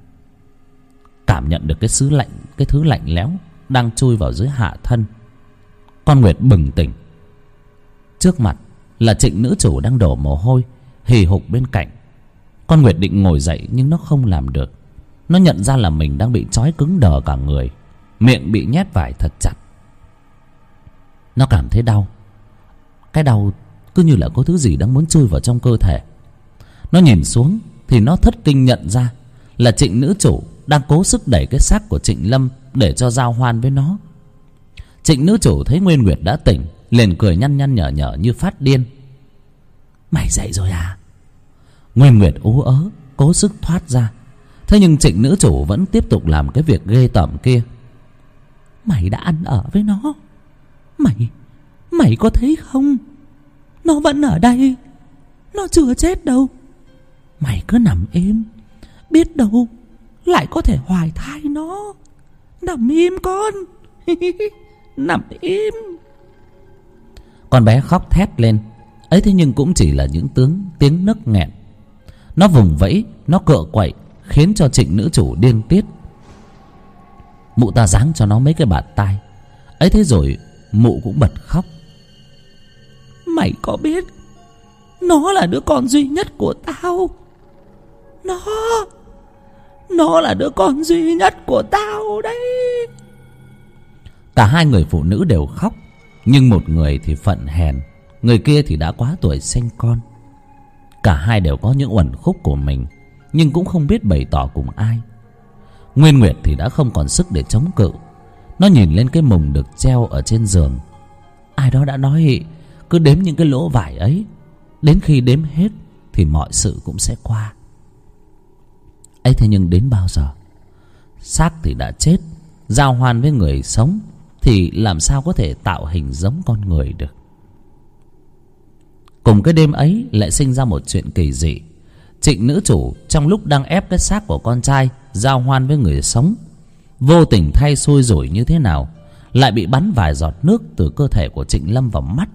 cảm nhận được cái sứ lạnh, cái thứ lạnh lẽo đang chui vào dưới hạ thân. Con nguyệt bừng tỉnh. Trước mặt là trịnh nữ chủ đang đổ mồ hôi, hì hục bên cạnh. Con nguyệt định ngồi dậy nhưng nó không làm được. Nó nhận ra là mình đang bị trói cứng đờ cả người, miệng bị nhét vải thật chặt. Nó cảm thấy đau. Cái đau cứ như là có thứ gì đang muốn chui vào trong cơ thể. Nó nhìn xuống thì nó thất kinh nhận ra là trịnh nữ chủ đang cố sức đẩy cái xác của trịnh lâm để cho giao hoan với nó. Trịnh nữ chủ thấy nguyên nguyệt đã tỉnh, liền cười nhăn nhăn nhở nhở như phát điên. Mày dậy rồi à? Nguyên nguyệt ú ớ, cố sức thoát ra. Thế nhưng trịnh nữ chủ vẫn tiếp tục làm cái việc ghê tởm kia. Mày đã ăn ở với nó. Mày mày có thấy không? Nó vẫn ở đây. Nó chưa chết đâu. Mày cứ nằm im, biết đâu lại có thể hoài thai nó. Nằm im con. Nằm im. Con bé khóc thét lên. Ấy thế nhưng cũng chỉ là những tướng tiếng nấc nghẹn. Nó vùng vẫy nó cựa quậy khiến cho trịnh nữ chủ điên tiết. Mụ ta giáng cho nó mấy cái bạt tai. Ấy thế rồi mụ cũng bật khóc. Mày có biết nó là đứa con duy nhất của tao. Nó nó là đứa con duy nhất của tao đấy. Cả hai người phụ nữ đều khóc, Nhưng một người thì phận hèn, Người kia thì đã quá tuổi sinh con. Cả hai đều có những uẩn khúc của mình, Nhưng cũng không biết bày tỏ cùng ai. Nguyên Nguyệt thì đã không còn sức để chống cự. Nó nhìn lên cái mùng được treo ở trên giường. Ai đó đã nói, Cứ đếm những cái lỗ vải ấy, Đến khi đếm hết Thì mọi sự cũng sẽ qua ấy thế nhưng đến bao giờ? Xác thì đã chết, giao hoan với người sống thì làm sao có thể tạo hình giống con người được? Cùng cái đêm ấy lại sinh ra một chuyện kỳ dị. Trịnh nữ chủ trong lúc đang ép cái xác của con trai giao hoan với người sống, vô tình thay xui rủi như thế nào, lại bị bắn vài giọt nước từ cơ thể của trịnh lâm vào mắt.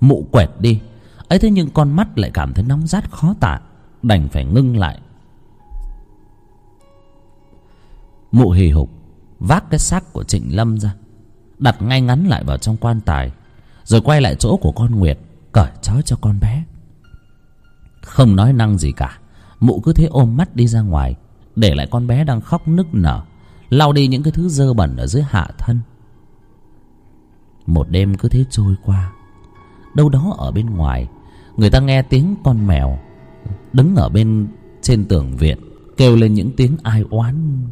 Mụ quẹt đi. Ấy thế nhưng con mắt lại cảm thấy nóng rát khó tả, đành phải ngưng lại. Mụ hì hục, vác cái xác của trịnh lâm ra, đặt ngay ngắn lại vào trong quan tài, rồi quay lại chỗ của con nguyệt, cởi trói cho con bé. Không nói năng gì cả, mụ cứ thế ôm mắt đi ra ngoài, để lại con bé đang khóc nức nở, lau đi những cái thứ dơ bẩn ở dưới hạ thân. Một đêm cứ thế trôi qua, đâu đó ở bên ngoài, người ta nghe tiếng con mèo đứng ở bên trên tường viện, kêu lên những tiếng ai oán.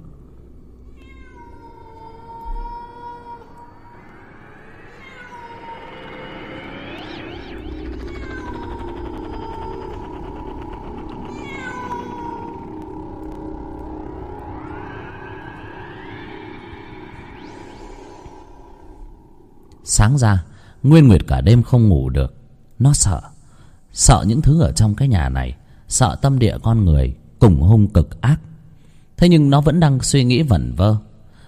Sáng ra, nguyên nguyệt cả đêm không ngủ được. Nó sợ. Sợ những thứ ở trong cái nhà này. Sợ tâm địa con người cùng hung cực ác. Thế nhưng nó vẫn đang suy nghĩ vẩn vơ.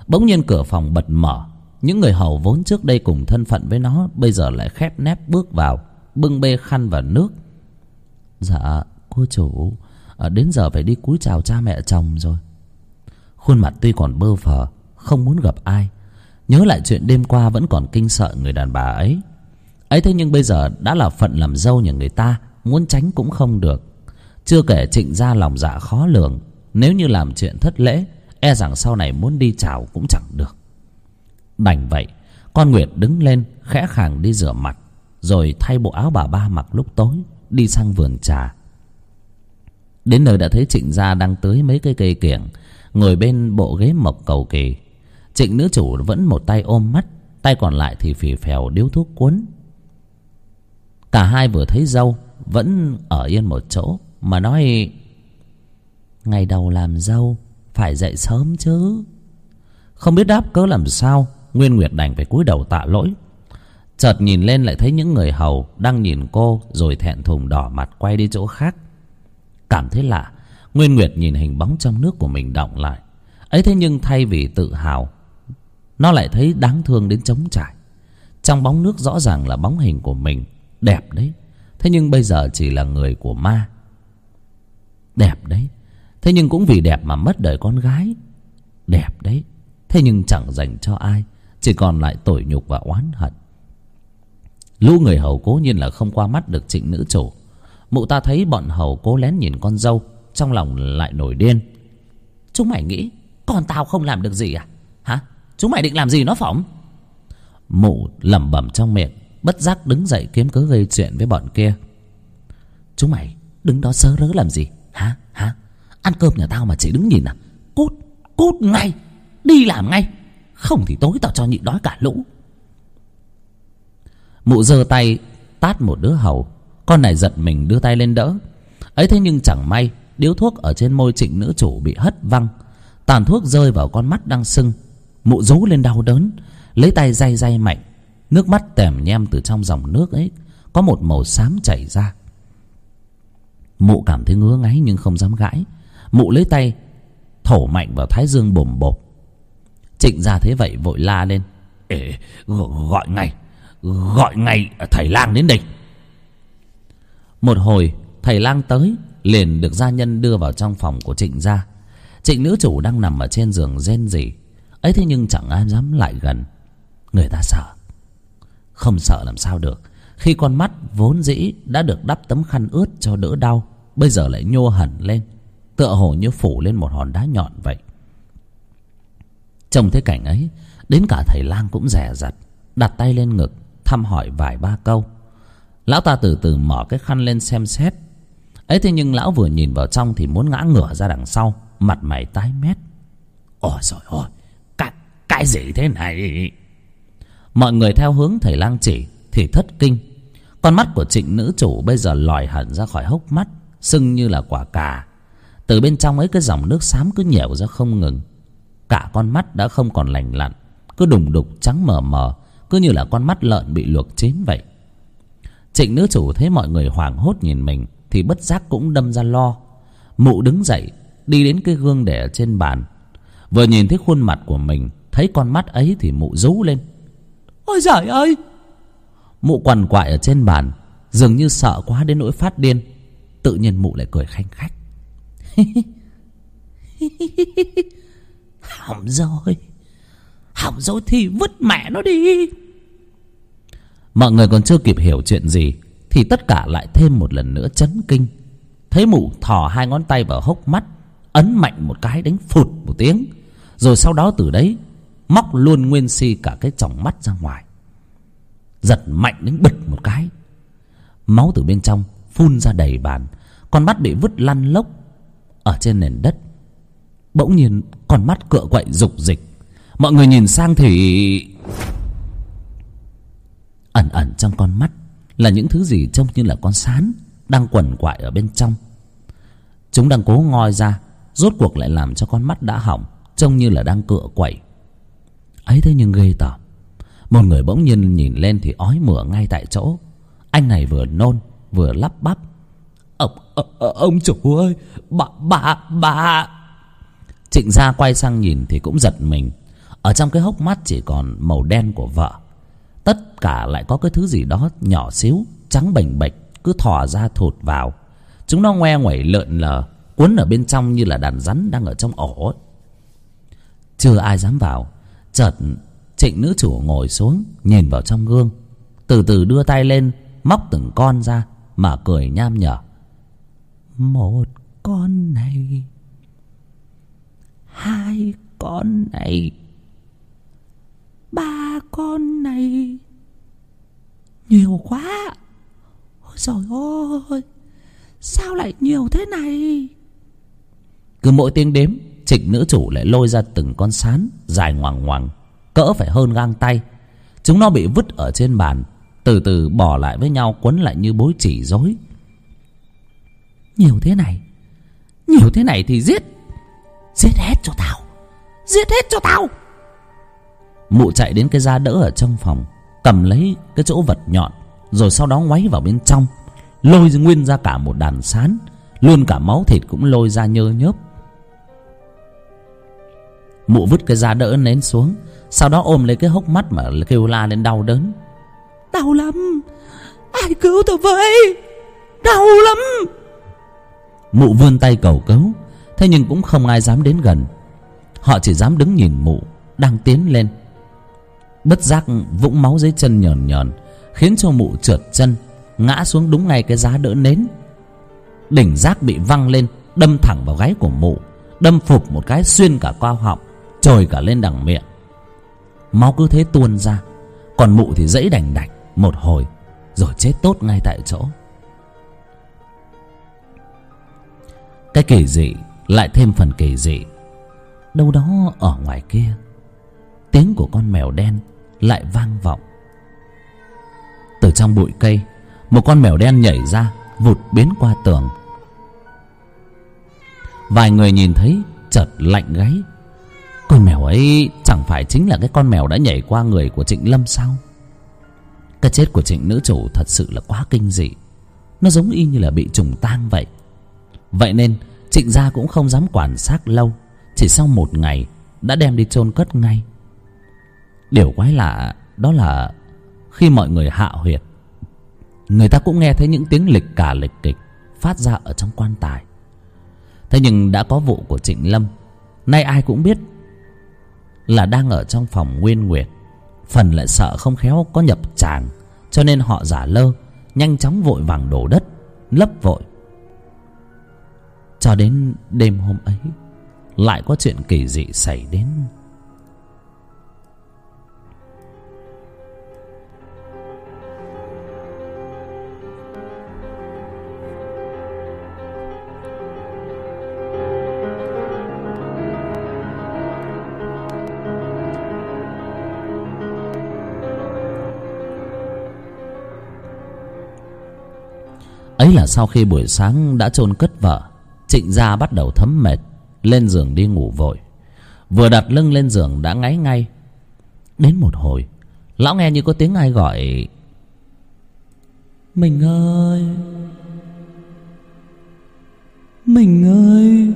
Bỗng nhiên cửa phòng bật mở. Những người hầu vốn trước đây cùng thân phận với nó, bây giờ lại khép nép bước vào, bưng bê khăn và nước. Dạ cô chủ à, đến giờ phải đi cúi chào cha mẹ chồng rồi. Khuôn mặt tuy còn bơ phờ không muốn gặp ai nhớ lại chuyện đêm qua vẫn còn kinh sợ người đàn bà ấy. Ấy thế nhưng bây giờ đã là phận làm dâu nhà người ta, muốn tránh cũng không được. Chưa kể trịnh gia lòng dạ khó lường, nếu như làm chuyện thất lễ e rằng sau này muốn đi chào cũng chẳng được. Đành vậy, con nguyệt đứng lên, khẽ khàng đi rửa mặt, rồi thay bộ áo bà ba mặc lúc tối, đi sang vườn trà. Đến nơi đã thấy trịnh gia đang tưới mấy cây cây kiểng, ngồi bên bộ ghế mộc cầu kỳ trịnh nữ chủ vẫn một tay ôm mắt, tay còn lại thì phì phèo điếu thuốc cuốn. Cả hai vừa thấy dâu vẫn ở yên một chỗ, mà nói, ngày đầu làm dâu phải dậy sớm chứ. Không biết đáp cớ làm sao, nguyên nguyệt đành phải cúi đầu tạ lỗi. Chợt nhìn lên lại thấy những người hầu đang nhìn cô rồi thẹn thùng đỏ mặt quay đi chỗ khác. Cảm thấy lạ, nguyên nguyệt nhìn hình bóng trong nước của mình động lại. Ấy thế nhưng thay vì tự hào nó lại thấy đáng thương đến trống trải. Trong bóng nước rõ ràng là bóng hình của mình. Đẹp đấy. Thế nhưng bây giờ chỉ là người của ma. Đẹp đấy. Thế nhưng cũng vì đẹp mà mất đời con gái. Đẹp đấy. Thế nhưng chẳng dành cho ai. Chỉ còn lại tủi nhục và oán hận. Lũ người hầu cố nhiên là không qua mắt được trịnh nữ chủ. Mụ ta thấy bọn hầu cố lén nhìn con dâu, trong lòng lại nổi điên. Chúng mày nghĩ con tao không làm được gì à? Hả? Chúng mày định làm gì nó phỏng? Mụ lẩm bẩm trong miệng, bất giác đứng dậy kiếm cớ gây chuyện với bọn kia. Chúng mày đứng đó sớ rớ làm gì? Hả? Hả? Ăn cơm nhà tao mà chỉ đứng nhìn à? Cút cút ngay, đi làm ngay. Không thì tối tao cho nhị đói cả lũ. Mụ giơ tay tát một đứa hầu. Con này giật mình đưa tay lên đỡ. Ấy thế nhưng chẳng may, điếu thuốc ở trên môi trịnh nữ chủ bị hất văng. Tàn thuốc rơi vào con mắt đang sưng mụ rú lên đau đớn lấy tay day day mạnh nước mắt tèm nhem từ trong dòng nước ấy có một màu xám chảy ra. Mụ cảm thấy ngứa ngáy nhưng không dám gãi. Mụ lấy tay thổ mạnh vào thái dương bồm bộp. Trịnh gia thế vậy vội la lên. Ê, gọi ngay gọi ngay thầy lang đến đây. Một hồi thầy lang tới liền được gia nhân đưa vào trong phòng của trịnh gia trịnh nữ chủ đang nằm ở trên giường rên rỉ ấy thế nhưng chẳng ai dám lại gần. Người ta sợ. Không sợ làm sao được. Khi con mắt vốn dĩ đã được đắp tấm khăn ướt cho đỡ đau, bây giờ lại nhô hẳn lên, tựa hồ như phủ lên một hòn đá nhọn vậy. Trông thấy cảnh ấy, đến cả thầy lang cũng dè rặt đặt tay lên ngực, thăm hỏi vài ba câu. Lão ta từ từ mở cái khăn lên xem xét. Ấy thế nhưng lão vừa nhìn vào trong thì muốn ngã ngửa ra đằng sau, mặt mày tái mét. Ôi rồi ôi cái, gì thế này. Mọi người theo hướng thầy lang chỉ thì thất kinh. Con mắt của trịnh nữ chủ bây giờ lòi hẳn ra khỏi hốc mắt sưng như là quả cà. Từ bên trong ấy cái dòng nước xám cứ nhẻo ra không ngừng. Cả con mắt đã không còn lành lặn cứ đùng đục trắng mờ mờ cứ như là con mắt lợn bị luộc chín vậy. Trịnh nữ chủ thấy mọi người hoảng hốt nhìn mình thì bất giác cũng đâm ra lo. Mụ đứng dậy đi đến cái gương để ở trên bàn. Vừa nhìn thấy khuôn mặt của mình thấy con mắt ấy thì mụ rú lên. Ôi giời ơi! Mụ quằn quại ở trên bàn dường như sợ quá đến nỗi phát điên. Tự nhiên mụ lại cười khanh khách. Hỏng rồi. Hỏng rồi thì vứt mẹ nó đi. Mọi người còn chưa kịp hiểu chuyện gì thì tất cả lại thêm một lần nữa chấn kinh. Thấy mụ thò hai ngón tay vào hốc mắt ấn mạnh một cái đánh phụt một tiếng. Rồi sau đó từ đấy móc luôn nguyên si cả cái tròng mắt ra ngoài. Giật mạnh đến bật một cái. Máu từ bên trong phun ra đầy bàn, con mắt bị vứt lăn lốc ở trên nền đất. Bỗng nhiên con mắt cựa quậy rục dịch mọi người nhìn sang thì ẩn ẩn trong con mắt là những thứ gì trông như là con sán đang quằn quại ở bên trong. Chúng đang cố ngoi ra, rốt cuộc lại làm cho con mắt đã hỏng, trông như là đang cựa quậy ấy thế nhưng ghê tởm. Một người bỗng nhiên nhìn lên thì ói mửa ngay tại chỗ. Anh này vừa nôn, vừa lắp bắp. Ông ông chủ ơi, bà bà bà. Trịnh gia quay sang nhìn thì cũng giật mình. Ở trong cái hốc mắt chỉ còn màu đen của vợ. Tất cả lại có cái thứ gì đó nhỏ xíu, trắng bềnh bệch, cứ thò ra thụt vào. Chúng nó ngoe nguẩy lợn lờ cuốn ở bên trong như là đàn rắn đang ở trong ổ. Chưa ai dám vào chợt, trịnh nữ chủ ngồi xuống, nhìn vào trong gương. Từ từ đưa tay lên, móc từng con ra, mà cười nham nhở. Một con này. Hai con này. Ba con này. Nhiều quá. Ôi trời ơi, sao lại nhiều thế này? Cứ mỗi tiếng đếm trịnh nữ chủ lại lôi ra từng con sán dài ngoằng ngoằng, cỡ phải hơn gang tay. Chúng nó bị vứt ở trên bàn, từ từ bỏ lại với nhau, quấn lại như bối chỉ rối. Nhiều thế này, nhiều thế này thì giết giết hết cho tao, giết hết cho tao. Mụ chạy đến cái da đỡ ở trong phòng, cầm lấy cái chỗ vật nhọn, rồi sau đó ngoáy vào bên trong, lôi nguyên ra cả một đàn sán, luôn cả máu thịt cũng lôi ra nhơ nhớp mụ vứt cái giá đỡ nến xuống sau đó ôm lấy cái hốc mắt mà kêu la lên đau đớn. Đau lắm ai cứu tôi với đau lắm. Mụ vươn tay cầu cứu thế nhưng cũng không ai dám đến gần. Họ chỉ dám đứng nhìn mụ đang tiến lên. Bất giác vũng máu dưới chân nhờn nhờn khiến cho mụ trượt chân ngã xuống đúng ngay cái giá đỡ nến. Đỉnh giác bị văng lên đâm thẳng vào gáy của mụ đâm phục một cái xuyên cả qua họng trồi cả lên đằng miệng. Máu cứ thế tuôn ra, còn mụ thì dẫy đành đạch một hồi, rồi chết tốt ngay tại chỗ. Cái kỳ dị lại thêm phần kỳ dị. Đâu đó ở ngoài kia, tiếng của con mèo đen lại vang vọng. Từ trong bụi cây, một con mèo đen nhảy ra, vụt biến qua tường. Vài người nhìn thấy, chợt lạnh gáy con mèo ấy chẳng phải chính là cái con mèo đã nhảy qua người của trịnh lâm sao? Cái chết của trịnh nữ chủ thật sự là quá kinh dị. Nó giống y như là bị trùng tang vậy. Vậy nên, trịnh gia cũng không dám quản xác lâu. Chỉ sau một ngày, đã đem đi chôn cất ngay. Điều quái lạ đó là khi mọi người hạ huyệt, người ta cũng nghe thấy những tiếng lịch cả lịch kịch phát ra ở trong quan tài. Thế nhưng đã có vụ của trịnh lâm, nay ai cũng biết là đang ở trong phòng nguyên nguyệt. Phần lại sợ không khéo có nhập tràng, cho nên họ giả lơ, nhanh chóng vội vàng đổ đất, lấp vội. Cho đến đêm hôm ấy, lại có chuyện kỳ dị xảy đến. Ấy là sau khi buổi sáng đã chôn cất vợ, trịnh gia bắt đầu thấm mệt, lên giường đi ngủ vội. Vừa đặt lưng lên giường đã ngáy ngay. Đến một hồi, lão nghe như có tiếng ai gọi, mình ơi mình ơi.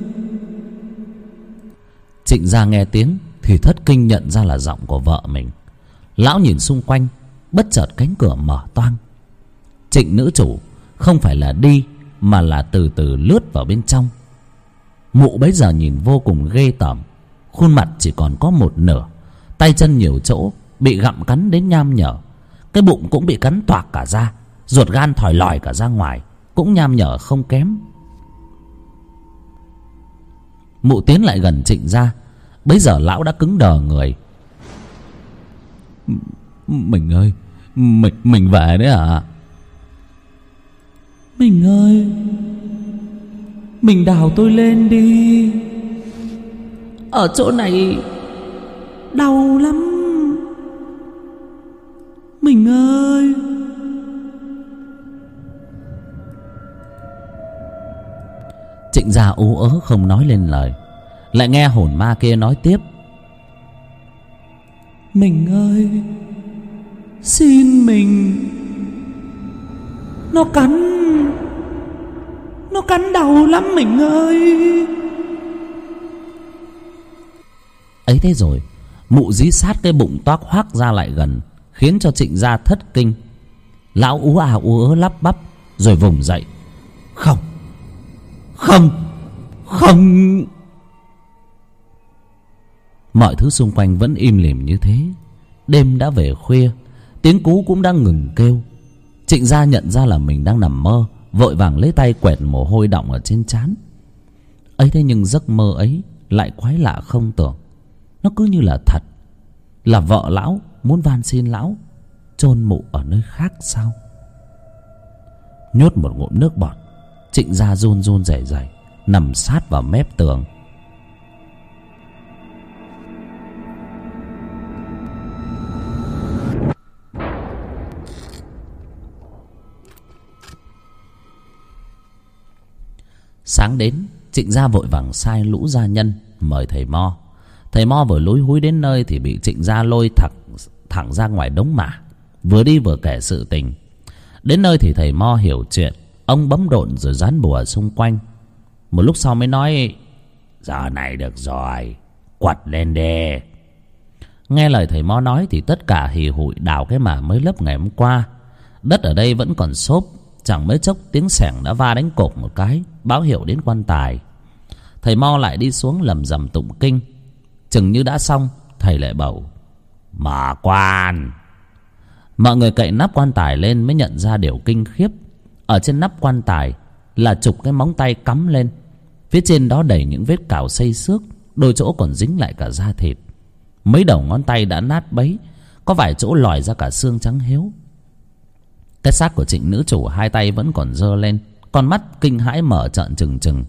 Trịnh gia nghe tiếng thì thất kinh nhận ra là giọng của vợ mình. Lão nhìn xung quanh, bất chợt cánh cửa mở toang. Trịnh nữ chủ không phải là đi, mà là từ từ lướt vào bên trong. Mụ bấy giờ nhìn vô cùng ghê tởm. Khuôn mặt chỉ còn có một nửa, tay chân nhiều chỗ bị gặm cắn đến nham nhở. Cái bụng cũng bị cắn toạc cả ra, ruột gan thòi lòi cả ra ngoài, cũng nham nhở không kém. Mụ tiến lại gần trịnh ra, bấy giờ lão đã cứng đờ người. Mình ơi, mình mình về đấy à mình ơi mình đào tôi lên đi. Ở chỗ này Đau lắm. Mình ơi. Trịnh gia ú ớ không nói lên lời lại nghe hồn ma kia nói tiếp. Mình ơi Xin mình. Nó cắn Nó cắn đau lắm mình ơi. Ấy thế rồi mụ dí sát cái bụng toác hoác ra lại gần khiến cho trịnh gia thất kinh. Lão ú à ú ớ lắp bắp rồi vùng dậy. Không. Không. Không. Mọi thứ xung quanh vẫn im lìm như thế. Đêm đã về khuya tiếng cú cũng đang ngừng kêu. Trịnh gia nhận ra là mình đang nằm mơ vội vàng lấy tay quẹt mồ hôi đọng ở trên trán. Ấy thế nhưng giấc mơ ấy lại quái lạ không tưởng. Nó cứ như là thật, là vợ lão muốn van xin lão chôn mụ ở nơi khác sao? Nhốt một ngụm nước bọt, trịnh gia run run rẩy rẩy, nằm sát vào mép tường. Sáng đến, trịnh gia vội vàng sai lũ gia nhân, mời thầy mo. Thầy mo vừa lúi húi đến nơi thì bị trịnh gia lôi thẳng thẳng ra ngoài đống mả. Vừa đi vừa kể sự tình. Đến nơi thì thầy mo hiểu chuyện. Ông bấm độn rồi dán bùa xung quanh. Một lúc sau mới nói, giờ này được rồi, quật lên đê nghe lời thầy mo nói thì tất cả hì hụi đào cái mả mới lấp ngày hôm qua. Đất ở đây vẫn còn xốp chẳng mấy chốc tiếng sẻng đã va đánh cột một cái, báo hiệu đến quan tài. Thầy mo lại đi xuống lầm rầm tụng kinh. Chừng như đã xong, thầy lại bảo mở quan. Mọi người cậy nắp quan tài lên mới nhận ra điều kinh khiếp. Ở trên nắp quan tài là chục cái móng tay cắm lên. Phía trên đó đầy những vết cào xây xước, đôi chỗ còn dính lại cả da thịt. Mấy đầu ngón tay đã nát bấy, có vài chỗ lòi ra cả xương trắng hiếu cái xác của trịnh nữ chủ, hai tay vẫn còn giơ lên, con mắt kinh hãi mở trợn trừng trừng.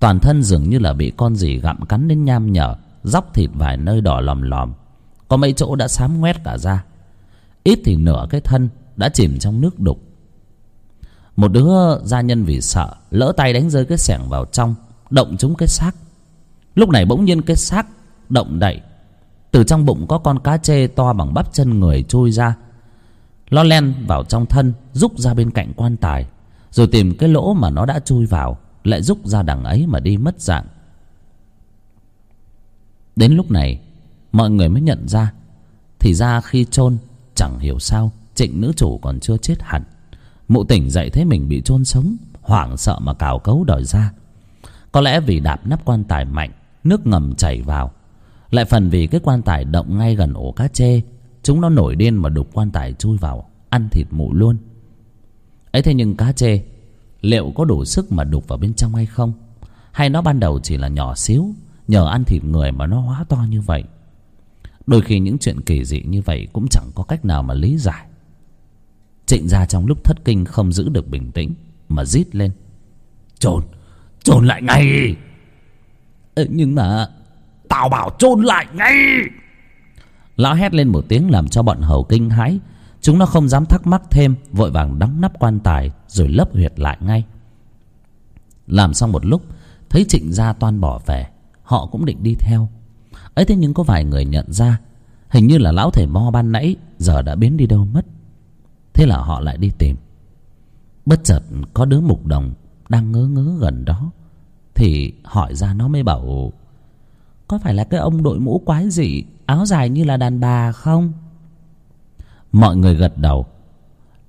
Toàn thân dường như là bị con gì gặm cắn đến nham nhở róc thịt vài nơi đỏ lòm lòm. Có mấy chỗ đã xám ngoét cả ra. Ít thì nửa cái thân đã chìm trong nước đục. Một đứa gia nhân vì sợ, lỡ tay đánh rơi cái xẻng vào trong, động trúng cái xác. Lúc này bỗng nhiên cái xác động đậy. Từ trong bụng có con cá chê to bằng bắp chân người trôi ra lo len vào trong thân, rúc ra bên cạnh quan tài. Rồi tìm cái lỗ mà nó đã chui vào, lại rúc ra đằng ấy mà đi mất dạng. Đến lúc này, mọi người mới nhận ra. Thì ra khi chôn, chẳng hiểu sao, trịnh nữ chủ còn chưa chết hẳn. Mụ tỉnh dậy thấy mình bị chôn sống, hoảng sợ mà cào cấu đòi ra. Có lẽ vì đạp nắp quan tài mạnh, nước ngầm chảy vào. Lại phần vì cái quan tài động ngay gần ổ cá chê chúng nó nổi điên mà đục quan tài chui vào ăn thịt mụ luôn. Ấy thế nhưng cá chê liệu có đủ sức mà đục vào bên trong hay không? Hay nó ban đầu chỉ là nhỏ xíu nhờ ăn thịt người mà nó hóa to như vậy? Đôi khi những chuyện kỳ dị như vậy cũng chẳng có cách nào mà lý giải. Trịnh gia trong lúc thất kinh không giữ được bình tĩnh mà rít lên. Chôn chôn lại ngay! Ừ, nhưng mà tao bảo chôn lại ngay! Lão hét lên một tiếng làm cho bọn hầu kinh hãi. Chúng nó không dám thắc mắc thêm, vội vàng đóng nắp quan tài rồi lấp huyệt lại ngay. Làm xong một lúc, thấy trịnh gia toan bỏ về, họ cũng định đi theo. Ấy thế nhưng có vài người nhận ra, hình như là lão thầy mo ban nãy, giờ đã biến đi đâu mất. Thế là họ lại đi tìm. Bất chợt có đứa mục đồng đang ngớ ngớ gần đó, thì hỏi ra nó mới bảo, có phải là cái ông đội mũ quái gì áo dài như là đàn bà không? Mọi người gật đầu.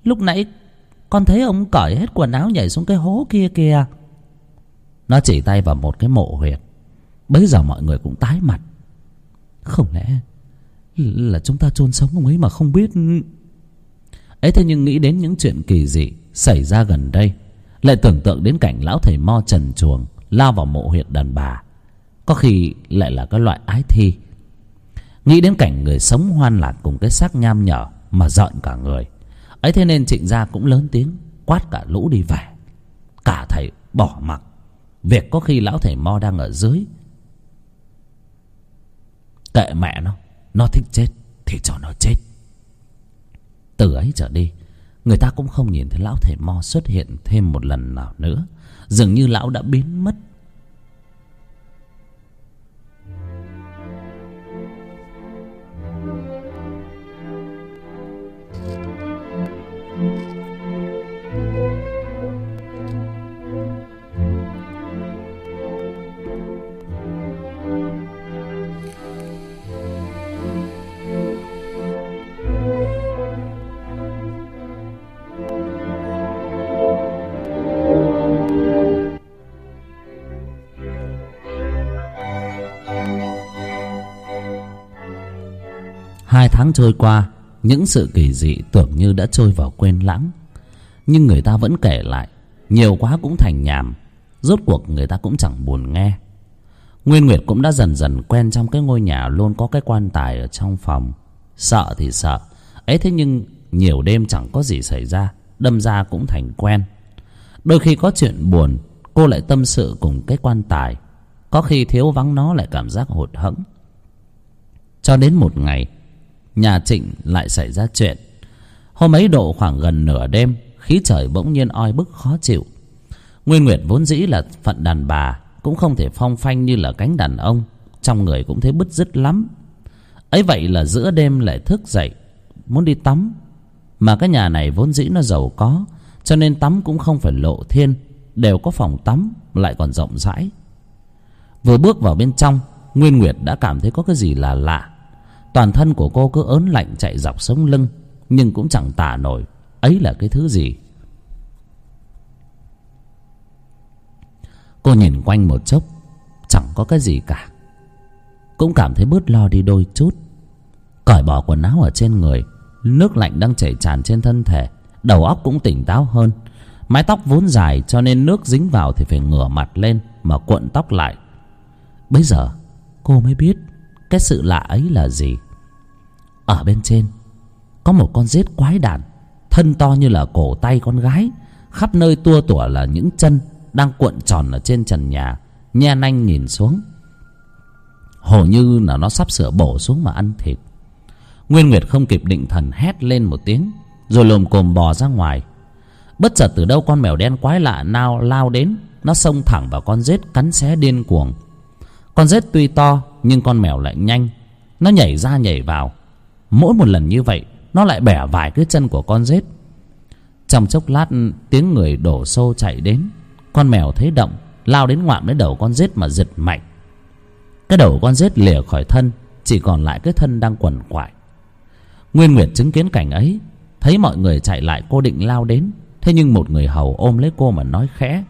Lúc nãy, con thấy ông cởi hết quần áo nhảy xuống cái hố kia kìa. Nó chỉ tay vào một cái mộ huyệt. Bấy giờ mọi người cũng tái mặt. Không lẽ là chúng ta chôn sống ông ấy mà không biết? Ấy thế nhưng nghĩ đến những chuyện kỳ dị xảy ra gần đây, lại tưởng tượng đến cảnh lão thầy mo trần chuồng lao vào mộ huyệt đàn bà. Có khi lại là cái loại ái thi nghĩ đến cảnh người sống hoan lạc cùng cái xác nham nhở mà giận cả người. Ấy thế nên trịnh gia cũng lớn tiếng quát cả lũ đi về. Cả thầy bỏ mặc. Việc có khi lão thầy mo đang ở dưới. Kệ mẹ nó nó thích chết thì cho nó chết. Từ ấy trở đi, người ta cũng không nhìn thấy lão thầy mo xuất hiện thêm một lần nào nữa. Dường như lão đã biến mất tháng trôi qua, những sự kỳ dị tưởng như đã trôi vào quên lãng. Nhưng người ta vẫn kể lại, nhiều quá cũng thành nhàm, rốt cuộc người ta cũng chẳng buồn nghe. Nguyên nguyệt cũng đã dần dần quen trong cái ngôi nhà luôn có cái quan tài ở trong phòng. Sợ thì sợ, ấy thế nhưng nhiều đêm chẳng có gì xảy ra, đâm ra cũng thành quen. Đôi khi có chuyện buồn, cô lại tâm sự cùng cái quan tài. Có khi thiếu vắng nó lại cảm giác hụt hẫng. Cho đến một ngày nhà trịnh lại xảy ra chuyện. Hôm ấy độ khoảng gần nửa đêm, khí trời bỗng nhiên oi bức khó chịu. Nguyên nguyệt vốn dĩ là phận đàn bà, cũng không thể phong phanh như là cánh đàn ông, trong người cũng thấy bứt rứt lắm. Ấy vậy là giữa đêm lại thức dậy, muốn đi tắm. Mà cái nhà này vốn dĩ nó giàu có, cho nên tắm cũng không phải lộ thiên, đều có phòng tắm, lại còn rộng rãi. Vừa bước vào bên trong, nguyên nguyệt đã cảm thấy có cái gì là lạ toàn thân của cô cứ ớn lạnh chạy dọc sống lưng, nhưng cũng chẳng tả nổi ấy là cái thứ gì. Cô nhìn quanh một chốc, chẳng có cái gì cả. Cũng cảm thấy bớt lo đi đôi chút. Cởi bỏ quần áo ở trên người, nước lạnh đang chảy tràn trên thân thể, đầu óc cũng tỉnh táo hơn. Mái tóc vốn dài cho nên nước dính vào thì phải ngửa mặt lên mà cuộn tóc lại. Bây giờ cô mới biết cái sự lạ ấy là gì ở bên trên, có một con rết quái đản, thân to như là cổ tay con gái. Khắp nơi tua tủa là những chân đang cuộn tròn ở trên trần nhà, nhe nanh nhìn xuống. Hầu như là nó sắp sửa bổ xuống mà ăn thịt. Nguyên nguyệt không kịp định thần hét lên một tiếng, rồi lồm cồm bò ra ngoài. Bất chợt từ đâu con mèo đen quái lạ nao lao đến, nó xông thẳng vào con rết cắn xé điên cuồng. Con rết tuy to, nhưng con mèo lại nhanh. Nó nhảy ra nhảy vào mỗi một lần như vậy, nó lại bẻ vài cái chân của con rết. Trong chốc lát, tiếng người đổ xô chạy đến. Con mèo thấy động, lao đến ngoạm lấy đầu con rết mà giật mạnh. Cái đầu con rết lìa khỏi thân, chỉ còn lại cái thân đang quằn quại. Nguyên nguyệt chứng kiến cảnh ấy, thấy mọi người chạy lại, cô định lao đến. Thế nhưng một người hầu ôm lấy cô mà nói khẽ,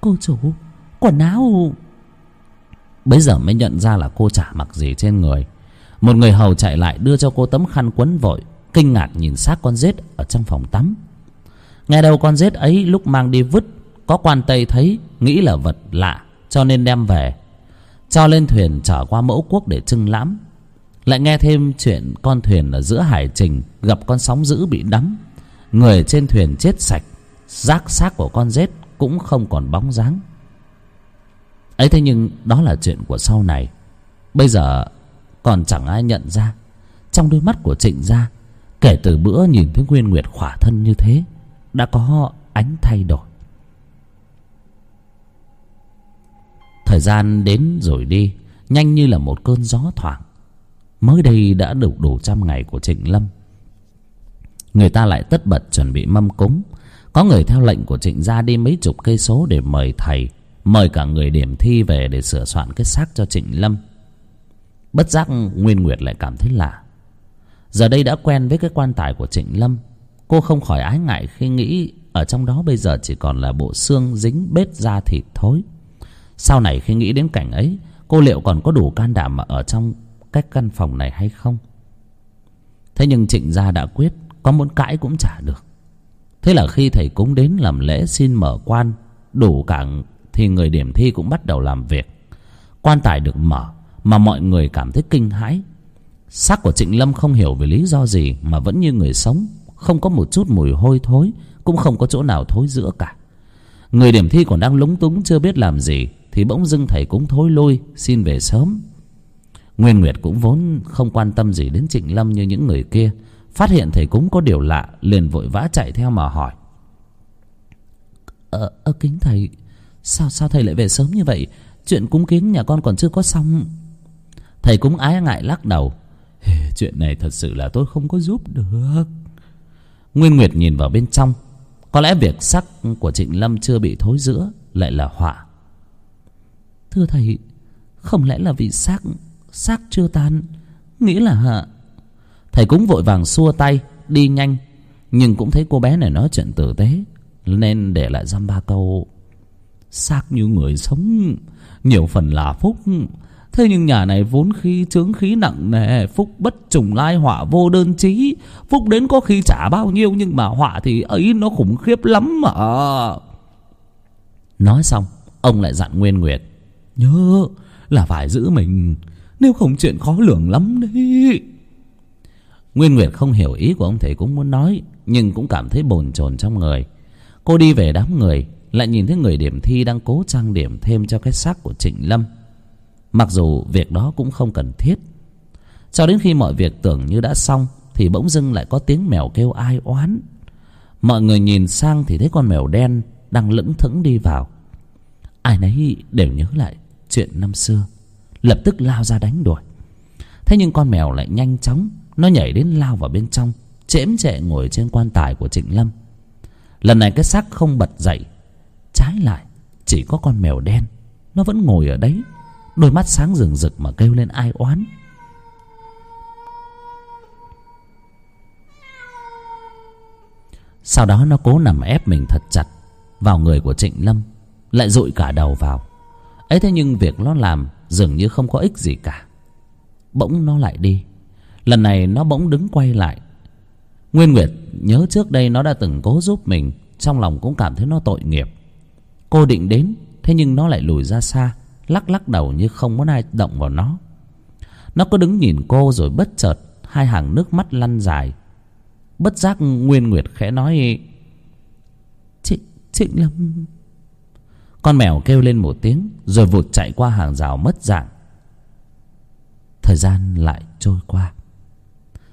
cô chủ, quần áo. Bấy giờ mới nhận ra là cô chả mặc gì trên người một người hầu chạy lại đưa cho cô tấm khăn quấn vội, kinh ngạc nhìn xác con rết ở trong phòng tắm. Nghe đầu con rết ấy lúc mang đi vứt, có quan tây thấy, nghĩ là vật lạ, cho nên đem về. Cho lên thuyền trở qua mẫu quốc để trưng lãm. Lại nghe thêm chuyện con thuyền ở giữa hải trình gặp con sóng dữ bị đắm. Người trên thuyền chết sạch, rác xác của con rết cũng không còn bóng dáng. Ấy thế nhưng đó là chuyện của sau này. Bây giờ còn chẳng ai nhận ra. Trong đôi mắt của trịnh gia, kể từ bữa nhìn thấy nguyên nguyệt khỏa thân như thế, đã có ánh thay đổi. Thời gian đến rồi đi, nhanh như là một cơn gió thoảng. Mới đây đã đủ đủ trăm ngày của trịnh lâm. Người ta lại tất bật chuẩn bị mâm cúng. Có người theo lệnh của trịnh gia đi mấy chục cây số để mời thầy, mời cả người điểm thi về để sửa soạn cái xác cho trịnh lâm bất giác nguyên nguyệt lại cảm thấy lạ. Giờ đây đã quen với cái quan tài của trịnh lâm. Cô không khỏi ái ngại khi nghĩ ở trong đó bây giờ chỉ còn là bộ xương dính bết da thịt thối sau này khi nghĩ đến cảnh ấy, cô liệu còn có đủ can đảm mà ở trong cái căn phòng này hay không? Thế nhưng trịnh gia đã quyết, có muốn cãi cũng chả được. Thế là khi thầy cúng đến làm lễ xin mở quan, đủ cả thì người điểm thi cũng bắt đầu làm việc. Quan tài được mở mà mọi người cảm thấy kinh hãi. Xác của trịnh lâm không hiểu vì lý do gì mà vẫn như người sống không có một chút mùi hôi thối cũng không có chỗ nào thối giữa cả. Người điểm thi còn đang lúng túng chưa biết làm gì thì bỗng dưng thầy cũng thối lui xin về sớm. Nguyên nguyệt cũng vốn không quan tâm gì đến trịnh lâm như những người kia. Phát hiện thầy cúng có điều lạ liền vội vã chạy theo mà hỏi. Ờ, ờ kính thầy sao sao thầy lại về sớm như vậy? Chuyện cúng kiến nhà con còn chưa có xong thầy cúng ái ngại lắc đầu. Chuyện này thật sự là tôi không có giúp được. Nguyên nguyệt nhìn vào bên trong. Có lẽ việc sắc của trịnh lâm chưa bị thối giữa, lại là họa. Thưa thầy, không lẽ là vì xác xác chưa tan? Nghĩ là hả? Thầy cúng vội vàng xua tay, đi nhanh. Nhưng cũng thấy cô bé này nói chuyện tử tế, nên để lại dăm ba câu. Xác như người sống, nhiều phần là phúc thế nhưng nhà này vốn khí, chướng khí nặng nề, phúc bất trùng lai họa vô đơn chí. Phúc đến có khi trả bao nhiêu, nhưng mà họa thì ấy nó khủng khiếp lắm mà nói xong, ông lại dặn nguyên nguyệt, nhớ là phải giữ mình, nếu không chuyện khó lường lắm đấy. Nguyên nguyệt không hiểu ý của ông thầy cũng muốn nói, nhưng cũng cảm thấy bồn chồn trong người. Cô đi về đám người, lại nhìn thấy người điểm thi đang cố trang điểm thêm cho cái xác của trịnh lâm mặc dù việc đó cũng không cần thiết. Cho đến khi mọi việc tưởng như đã xong, thì bỗng dưng lại có tiếng mèo kêu ai oán. Mọi người nhìn sang thì thấy con mèo đen đang lững thững đi vào. Ai nấy đều nhớ lại chuyện năm xưa, lập tức lao ra đánh đuổi. Thế nhưng con mèo lại nhanh chóng, nó nhảy đến lao vào bên trong, chễm chệ ngồi trên quan tài của trịnh lâm. Lần này cái xác không bật dậy, trái lại chỉ có con mèo đen, nó vẫn ngồi ở đấy đôi mắt sáng rừng rực mà kêu lên ai oán. Sau đó nó cố nằm ép mình thật chặt vào người của trịnh lâm, lại dụi cả đầu vào. Ấy thế nhưng việc nó làm dường như không có ích gì cả. Bỗng nó lại đi. Lần này nó bỗng đứng quay lại. Nguyên nguyệt nhớ trước đây nó đã từng cố giúp mình, trong lòng cũng cảm thấy nó tội nghiệp. Cô định đến, thế nhưng nó lại lùi ra xa lắc lắc đầu như không muốn ai động vào nó. Nó cứ đứng nhìn cô rồi bất chợt, hai hàng nước mắt lăn dài. Bất giác nguyên nguyệt khẽ nói chị trịnh lâm. Con mèo kêu lên một tiếng, rồi vụt chạy qua hàng rào mất dạng. Thời gian lại trôi qua.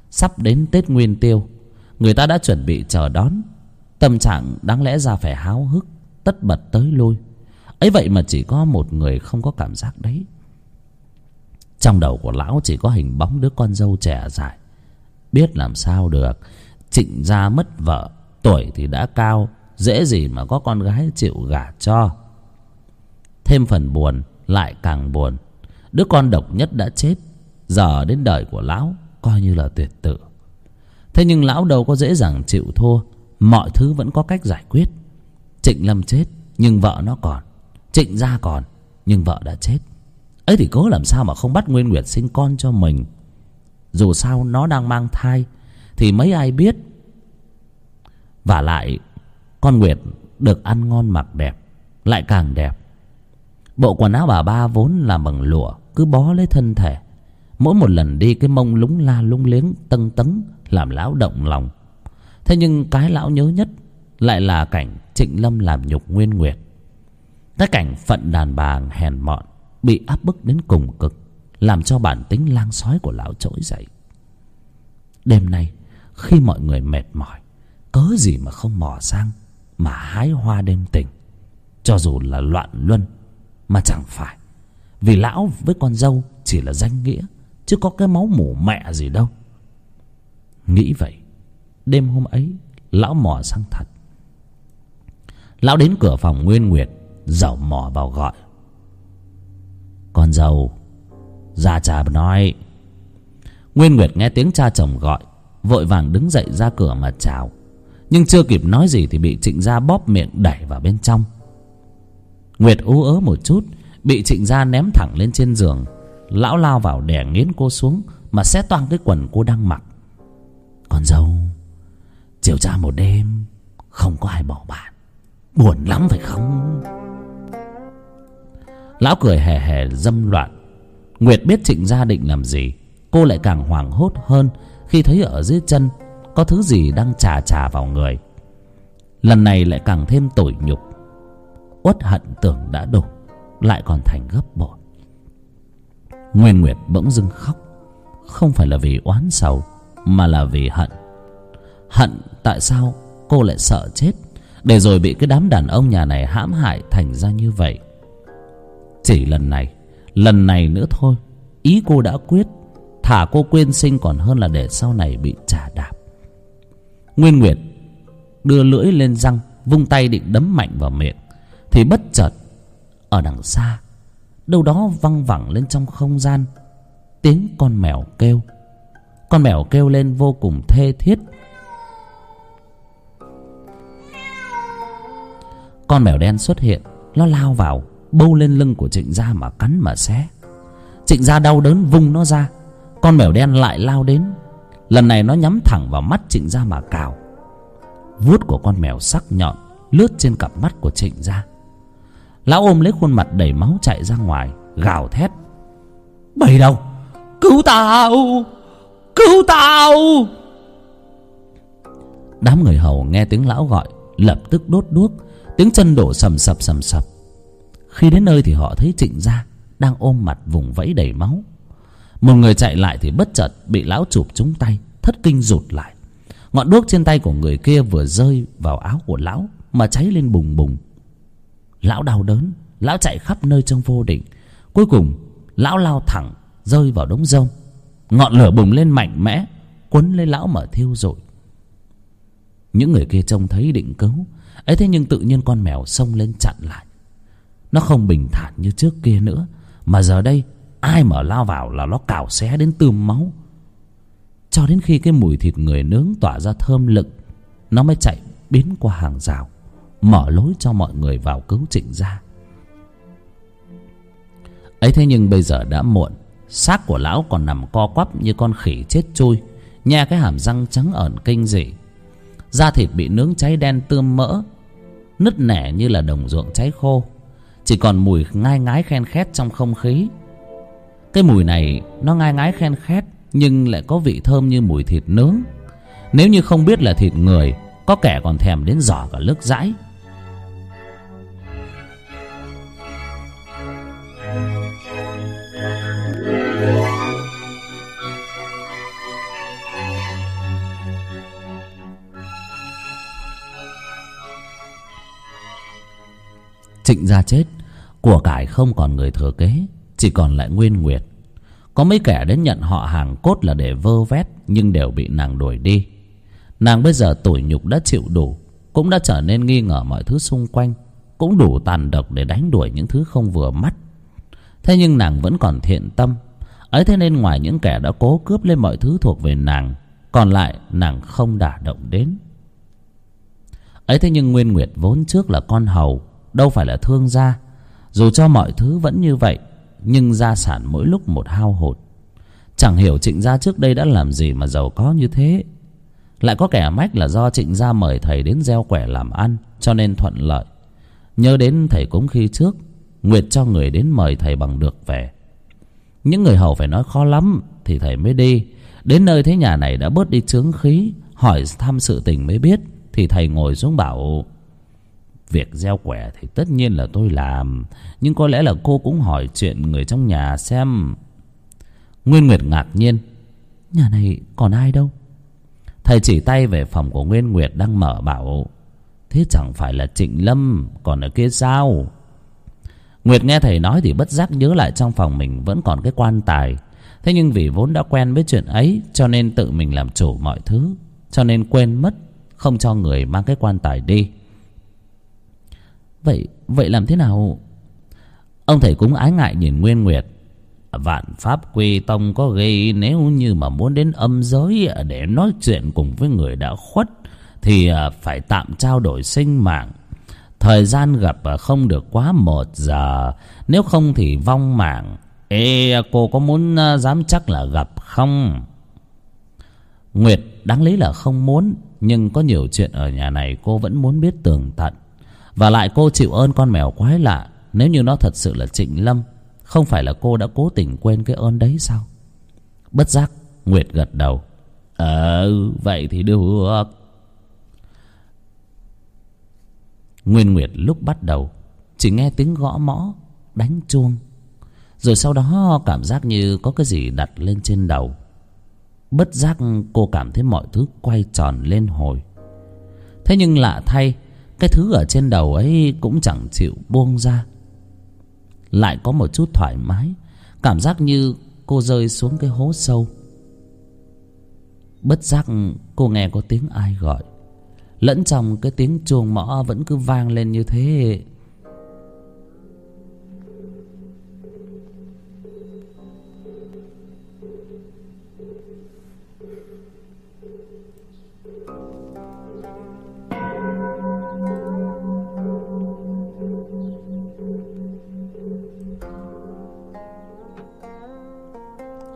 Sắp đến tết nguyên tiêu, người ta đã chuẩn bị chờ đón. Tâm trạng đáng lẽ ra phải háo hức, tất bật tới lui ấy vậy mà chỉ có một người không có cảm giác đấy. Trong đầu của lão chỉ có hình bóng đứa con dâu trẻ dài. Biết làm sao được, trịnh gia mất vợ, tuổi thì đã cao, dễ gì mà có con gái chịu gả cho. Thêm phần buồn, lại càng buồn. Đứa con độc nhất đã chết, giờ đến đời của lão coi như là tuyệt tự. Thế nhưng lão đâu có dễ dàng chịu thua, mọi thứ vẫn có cách giải quyết. Trịnh lâm chết, nhưng vợ nó còn trịnh gia còn, nhưng vợ đã chết. Ấy thì cố làm sao mà không bắt nguyên nguyệt sinh con cho mình? Dù sao nó đang mang thai, thì mấy ai biết? Và lại, con nguyệt được ăn ngon mặc đẹp, lại càng đẹp. Bộ quần áo bà ba vốn là bằng lụa, cứ bó lấy thân thể. Mỗi một lần đi cái mông lúng la lúng liếng, tâng tấn, làm lão động lòng. Thế nhưng cái lão nhớ nhất lại là cảnh trịnh lâm làm nhục nguyên nguyệt cái cảnh phận đàn bà hèn mọn bị áp bức đến cùng cực, làm cho bản tính lang sói của lão trỗi dậy. Đêm nay, khi mọi người mệt mỏi, cớ gì mà không mò sang mà hái hoa đêm tình? Cho dù là loạn luân, mà chẳng phải. Vì lão với con dâu chỉ là danh nghĩa, chứ có cái máu mủ mẹ gì đâu. Nghĩ vậy, đêm hôm ấy, lão mò sang thật. Lão đến cửa phòng nguyên nguyệt dậu mỏ vào gọi. Con dâu ra trà nói, nguyên nguyệt nghe tiếng cha chồng gọi, vội vàng đứng dậy ra cửa mà chào. Nhưng chưa kịp nói gì thì bị trịnh gia bóp miệng đẩy vào bên trong. Nguyệt ú ớ một chút, bị trịnh gia ném thẳng lên trên giường. Lão lao vào đè nghiến cô xuống mà xé toang cái quần cô đang mặc. Con dâu, chiều cha một đêm, không có ai bỏ bạn. Buồn lắm phải không? Lão cười hề hề, dâm loạn. Nguyệt biết trịnh gia định làm gì, cô lại càng hoảng hốt hơn khi thấy ở dưới chân có thứ gì đang chà chà vào người. Lần này lại càng thêm tủi nhục. Uất hận tưởng đã đủ, lại còn thành gấp bội. Nguyên nguyệt bỗng dưng khóc. Không phải là vì oán sầu, mà là vì hận. Hận tại sao cô lại sợ chết? Để rồi bị cái đám đàn ông nhà này hãm hại thành ra như vậy chỉ lần này lần này nữa thôi, ý cô đã quyết, thả cô quên sinh còn hơn là để sau này bị trả đạp. Nguyên nguyệt đưa lưỡi lên răng, vung tay định đấm mạnh vào miệng, thì bất chợt, ở đằng xa, đâu đó văng vẳng lên trong không gian, tiếng con mèo kêu. Con mèo kêu lên vô cùng thê thiết. Con mèo đen xuất hiện, nó lao vào bâu lên lưng của trịnh gia mà cắn mà xé. Trịnh gia đau đớn vung nó ra. Con mèo đen lại lao đến. Lần này nó nhắm thẳng vào mắt trịnh gia mà cào. Vuốt của con mèo sắc nhọn lướt trên cặp mắt của trịnh gia. Lão ôm lấy khuôn mặt đầy máu chạy ra ngoài, gào thét. Bầy đâu? Cứu tao! Cứu tao! Đám người hầu nghe tiếng lão gọi, lập tức đốt đuốc. Tiếng chân đổ sầm sập sầm sập khi đến nơi thì họ thấy trịnh gia đang ôm mặt vùng vẫy đầy máu. Một người chạy lại thì bất chợt bị lão chụp trúng tay, thất kinh rụt lại. Ngọn đuốc trên tay của người kia vừa rơi vào áo của lão mà cháy lên bùng bùng. Lão đau đớn, lão chạy khắp nơi trong vô định. Cuối cùng, lão lao thẳng, rơi vào đống rông. Ngọn lửa bùng lên mạnh mẽ quấn lấy lão mà thiêu rụi. Những người kia trông thấy định cứu, ấy thế nhưng tự nhiên con mèo xông lên chặn lại nó không bình thản như trước kia nữa. Mà giờ đây, ai mở lao vào là nó cào xé đến tươm máu. Cho đến khi cái mùi thịt người nướng tỏa ra thơm lựng, nó mới chạy biến qua hàng rào, mở lối cho mọi người vào cứu trịnh gia. Ấy thế nhưng bây giờ đã muộn. Xác của lão còn nằm co quắp như con khỉ chết chui nhe cái hàm răng trắng ẩn kinh dị. Da thịt bị nướng cháy đen tươm mỡ, nứt nẻ như là đồng ruộng cháy khô chỉ còn mùi ngai ngái khen khét trong không khí. Cái mùi này, nó ngai ngái khen khét, nhưng lại có vị thơm như mùi thịt nướng. Nếu như không biết là thịt người, có kẻ còn thèm đến giỏ cả lức dãi trịnh gia chết của cải không còn người thừa kế, chỉ còn lại nguyên nguyệt. Có mấy kẻ đến nhận họ hàng cốt là để vơ vét, nhưng đều bị nàng đuổi đi. Nàng bây giờ tủi nhục đã chịu đủ, cũng đã trở nên nghi ngờ mọi thứ xung quanh, cũng đủ tàn độc để đánh đuổi những thứ không vừa mắt. Thế nhưng nàng vẫn còn thiện tâm. Ấy thế nên ngoài những kẻ đã cố cướp lên mọi thứ thuộc về nàng, còn lại nàng không đả động đến. Ấy thế nhưng nguyên nguyệt vốn trước là con hầu, đâu phải là thương gia dù cho mọi thứ vẫn như vậy, nhưng gia sản mỗi lúc một hao hụt. Chẳng hiểu trịnh gia trước đây đã làm gì mà giàu có như thế. Lại có kẻ mách là do trịnh gia mời thầy đến gieo quẻ làm ăn, cho nên thuận lợi. Nhớ đến thầy cúng khi trước, nguyệt cho người đến mời thầy bằng được về những người hầu phải nói khó lắm thì thầy mới đi. Đến nơi thấy nhà này đã bớt đi trướng khí, hỏi thăm sự tình mới biết, thì thầy ngồi xuống bảo việc gieo quẻ thì tất nhiên là tôi làm. Nhưng có lẽ là cô cũng hỏi chuyện người trong nhà xem. Nguyên nguyệt ngạc nhiên. Nhà này còn ai đâu? Thầy chỉ tay về phòng của nguyên nguyệt đang mở bảo, thế chẳng phải là trịnh lâm còn ở kia sao? Nguyệt nghe thầy nói thì bất giác nhớ lại trong phòng mình vẫn còn cái quan tài. Thế nhưng vì vốn đã quen với chuyện ấy, cho nên tự mình làm chủ mọi thứ, cho nên quên mất, không cho người mang cái quan tài đi vậy vậy làm thế nào? Ông thầy cũng ái ngại nhìn nguyên nguyệt. Vạn pháp quy tông có ghi nếu như mà muốn đến âm giới để nói chuyện cùng với người đã khuất, thì à, phải tạm trao đổi sinh mạng. Thời gian gặp à, không được quá một giờ. Nếu không thì vong mạng. Ê, cô có muốn à, dám chắc là gặp không? Nguyệt đáng lý là không muốn, nhưng có nhiều chuyện ở nhà này cô vẫn muốn biết tường tận và lại cô chịu ơn con mèo quái lạ. Nếu như nó thật sự là trịnh lâm, không phải là cô đã cố tình quên cái ơn đấy sao? Bất giác, nguyệt gật đầu. Ờ vậy thì được. Nguyên nguyệt lúc bắt đầu, chỉ nghe tiếng gõ mõ, đánh chuông. Rồi sau đó, cảm giác như có cái gì đặt lên trên đầu. Bất giác, cô cảm thấy mọi thứ quay tròn lên hồi. Thế nhưng lạ thay cái thứ ở trên đầu ấy cũng chẳng chịu buông ra. Lại có một chút thoải mái, cảm giác như cô rơi xuống cái hố sâu. Bất giác cô nghe có tiếng ai gọi. Lẫn trong cái tiếng chuông mõ vẫn cứ vang lên như thế.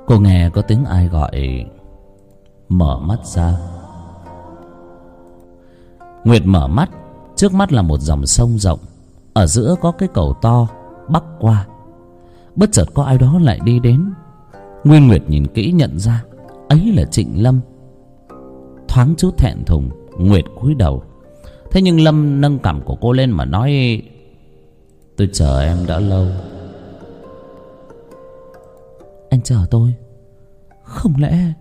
Cô nghe có tiếng ai gọi, mở mắt ra. Nguyệt mở mắt, trước mắt là một dòng sông rộng, ở giữa có cái cầu to, bắc qua. Bất chợt có ai đó lại đi đến. Nguyên nguyệt nhìn kỹ nhận ra, ấy là trịnh lâm. Thoáng chút thẹn thùng, nguyệt cúi đầu. Thế nhưng lâm nâng cằm của cô lên mà nói, tôi chờ em đã lâu anh chờ tôi. Không lẽ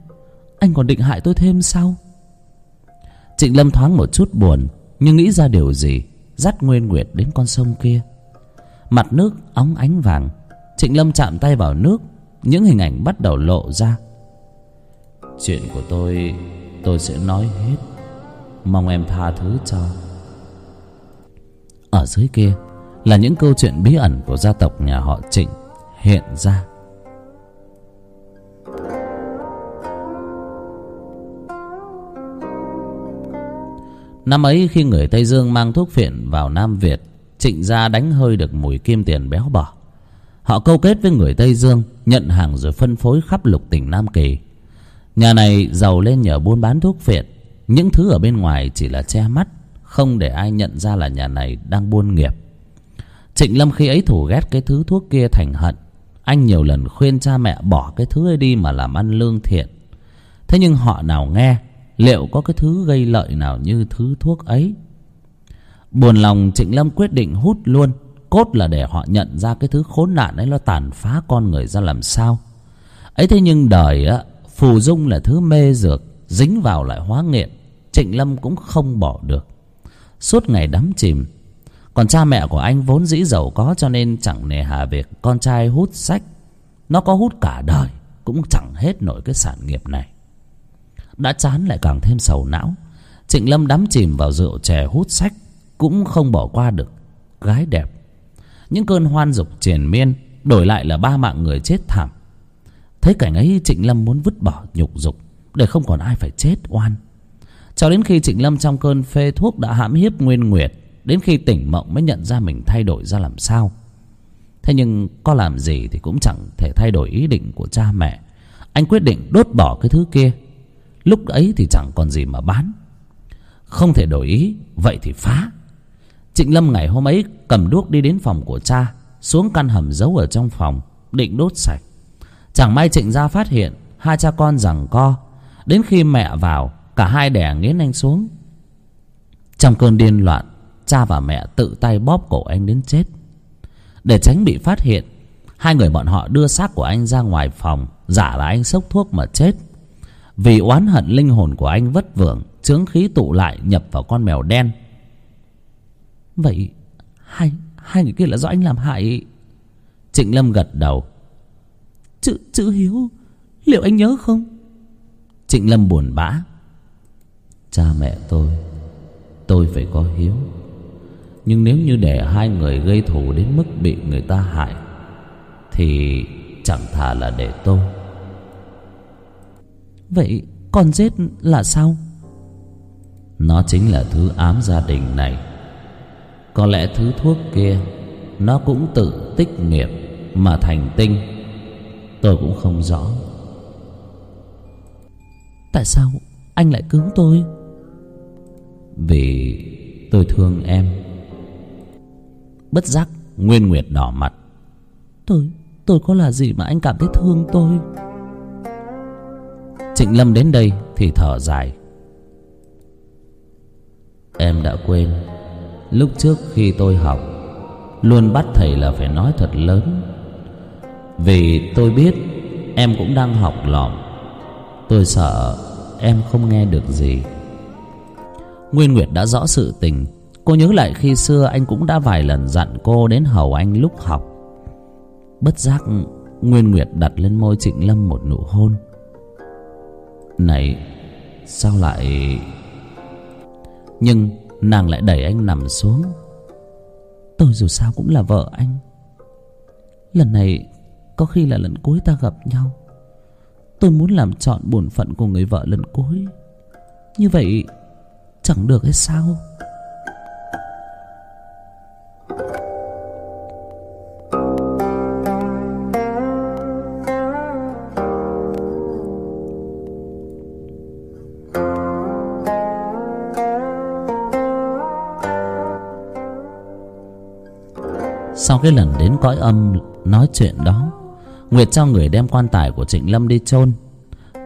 Anh còn định hại tôi thêm sao? Trịnh Lâm thoáng một chút buồn, Nhưng nghĩ ra điều gì, Dắt Nguyên Nguyệt đến con sông kia. Mặt nước óng ánh vàng, Trịnh Lâm chạm tay vào nước, Những hình ảnh bắt đầu lộ ra. Chuyện của tôi Tôi sẽ nói hết. Mong em tha thứ cho. Ở dưới kia Là những câu chuyện bí ẩn của gia tộc nhà họ Trịnh Hiện ra. Năm ấy khi người Tây Dương mang thuốc phiện vào Nam Việt, Trịnh gia đánh hơi được mùi kim tiền béo bở. Họ câu kết với người Tây Dương, Nhận hàng rồi phân phối khắp lục tỉnh Nam Kỳ. Nhà này giàu lên nhờ buôn bán thuốc phiện. Những thứ ở bên ngoài chỉ là che mắt, Không để ai nhận ra là nhà này đang buôn nghiệp. Trịnh Lâm khi ấy thủ ghét cái thứ thuốc kia thành hận. Anh nhiều lần khuyên cha mẹ bỏ cái thứ ấy đi mà làm ăn lương thiện. Thế nhưng họ nào nghe liệu có cái thứ gây lợi nào như thứ thuốc ấy? Buồn lòng trịnh lâm quyết định hút luôn. Cốt là để họ nhận ra cái thứ khốn nạn ấy nó tàn phá con người ra làm sao. Ấy thế nhưng đời á, phù dung là thứ mê dược, dính vào lại hóa nghiện, trịnh lâm cũng không bỏ được. Suốt ngày đắm chìm. Còn cha mẹ của anh vốn dĩ giàu có cho nên chẳng nề hà việc con trai hút sách. Nó có hút cả đời, cũng chẳng hết nổi cái sản nghiệp này đã chán lại càng thêm sầu não. Trịnh lâm đắm chìm vào rượu chè hút sách, cũng không bỏ qua được. Gái đẹp. Những cơn hoan dục triền miên đổi lại là ba mạng người chết thảm. Thấy cảnh ấy, trịnh lâm muốn vứt bỏ nhục dục để không còn ai phải chết oan. Cho đến khi trịnh lâm trong cơn phê thuốc đã hãm hiếp nguyên nguyệt, đến khi tỉnh mộng mới nhận ra mình thay đổi ra làm sao. Thế nhưng có làm gì thì cũng chẳng thể thay đổi ý định của cha mẹ. Anh quyết định đốt bỏ cái thứ kia lúc ấy thì chẳng còn gì mà bán. Không thể đổi ý, vậy thì phá. Trịnh lâm ngày hôm ấy cầm đuốc đi đến phòng của cha, xuống căn hầm giấu ở trong phòng, định đốt sạch. Chẳng may trịnh gia phát hiện hai cha con rằng co, đến khi mẹ vào, cả hai đẻ nghiến anh xuống. Trong cơn điên loạn, cha và mẹ tự tay bóp cổ anh đến chết. Để tránh bị phát hiện, hai người bọn họ đưa xác của anh ra ngoài phòng, giả là anh sốc thuốc mà chết vì oán hận linh hồn của anh vất vưởng, chướng khí tụ lại nhập vào con mèo đen. Vậy hai hai người kia là do anh làm hại? Trịnh lâm gật đầu. Chữ chữ hiếu, liệu anh nhớ không? Trịnh lâm buồn bã. Cha mẹ tôi tôi phải có hiếu. Nhưng nếu như để hai người gây thù đến mức bị người ta hại, thì chẳng thà là để tôi vậy con giết là sao? Nó chính là thứ ám gia đình này. Có lẽ thứ thuốc kia nó cũng tự tích nghiệp mà thành tinh. Tôi cũng không rõ. Tại sao anh lại cứu tôi? Vì tôi thương em. Bất giác. Nguyên nguyệt đỏ mặt. Tôi tôi có là gì mà anh cảm thấy thương tôi trịnh lâm đến đây thì thở dài. Em đã quên, lúc trước khi tôi học, luôn bắt thầy là phải nói thật lớn. Vì tôi biết em cũng đang học lỏm, tôi sợ em không nghe được gì. Nguyên nguyệt đã rõ sự tình, cô nhớ lại khi xưa anh cũng đã vài lần dặn cô đến hầu anh lúc học. Bất giác nguyên nguyệt đặt lên môi trịnh lâm một nụ hôn này, sao lại nhưng nàng lại đẩy anh nằm xuống. Tôi dù sao cũng là vợ anh. Lần này, có khi là lần cuối ta gặp nhau. Tôi muốn làm trọn bổn phận của người vợ lần cuối. Như vậy, chẳng được hay sao? Sau cái lần đến cõi âm nói chuyện đó, nguyệt cho người đem quan tài của trịnh lâm đi chôn.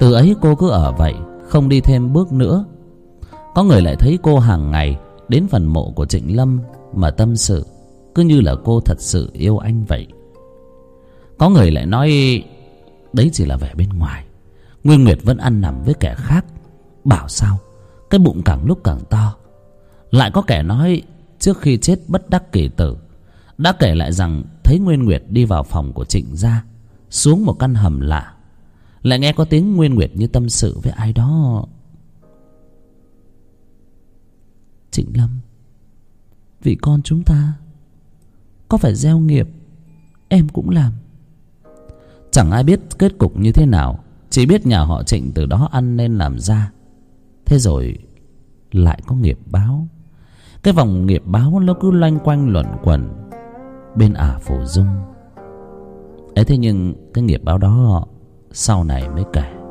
Từ ấy cô cứ ở vậy, không đi thêm bước nữa. Có người lại thấy cô hàng ngày đến phần mộ của trịnh lâm mà tâm sự, cứ như là cô thật sự yêu anh vậy. Có người lại nói, đấy chỉ là vẻ bên ngoài, nguyên nguyệt vẫn ăn nằm với kẻ khác. Bảo sao? Cái bụng càng lúc càng to. Lại có kẻ nói, trước khi chết bất đắc kỳ tử đã kể lại rằng thấy nguyên nguyệt đi vào phòng của trịnh gia, xuống một căn hầm lạ. Lại nghe có tiếng nguyên nguyệt như tâm sự với ai đó. Trịnh lâm, vì con chúng ta, có phải gieo nghiệp em cũng làm? Chẳng ai biết kết cục như thế nào, chỉ biết nhà họ trịnh từ đó ăn nên làm ra. Thế rồi lại có nghiệp báo. Cái vòng nghiệp báo nó cứ loanh quanh luẩn quẩn bên ả phổ dung. Ấy thế nhưng cái nghiệp báo đó sau này mới kể.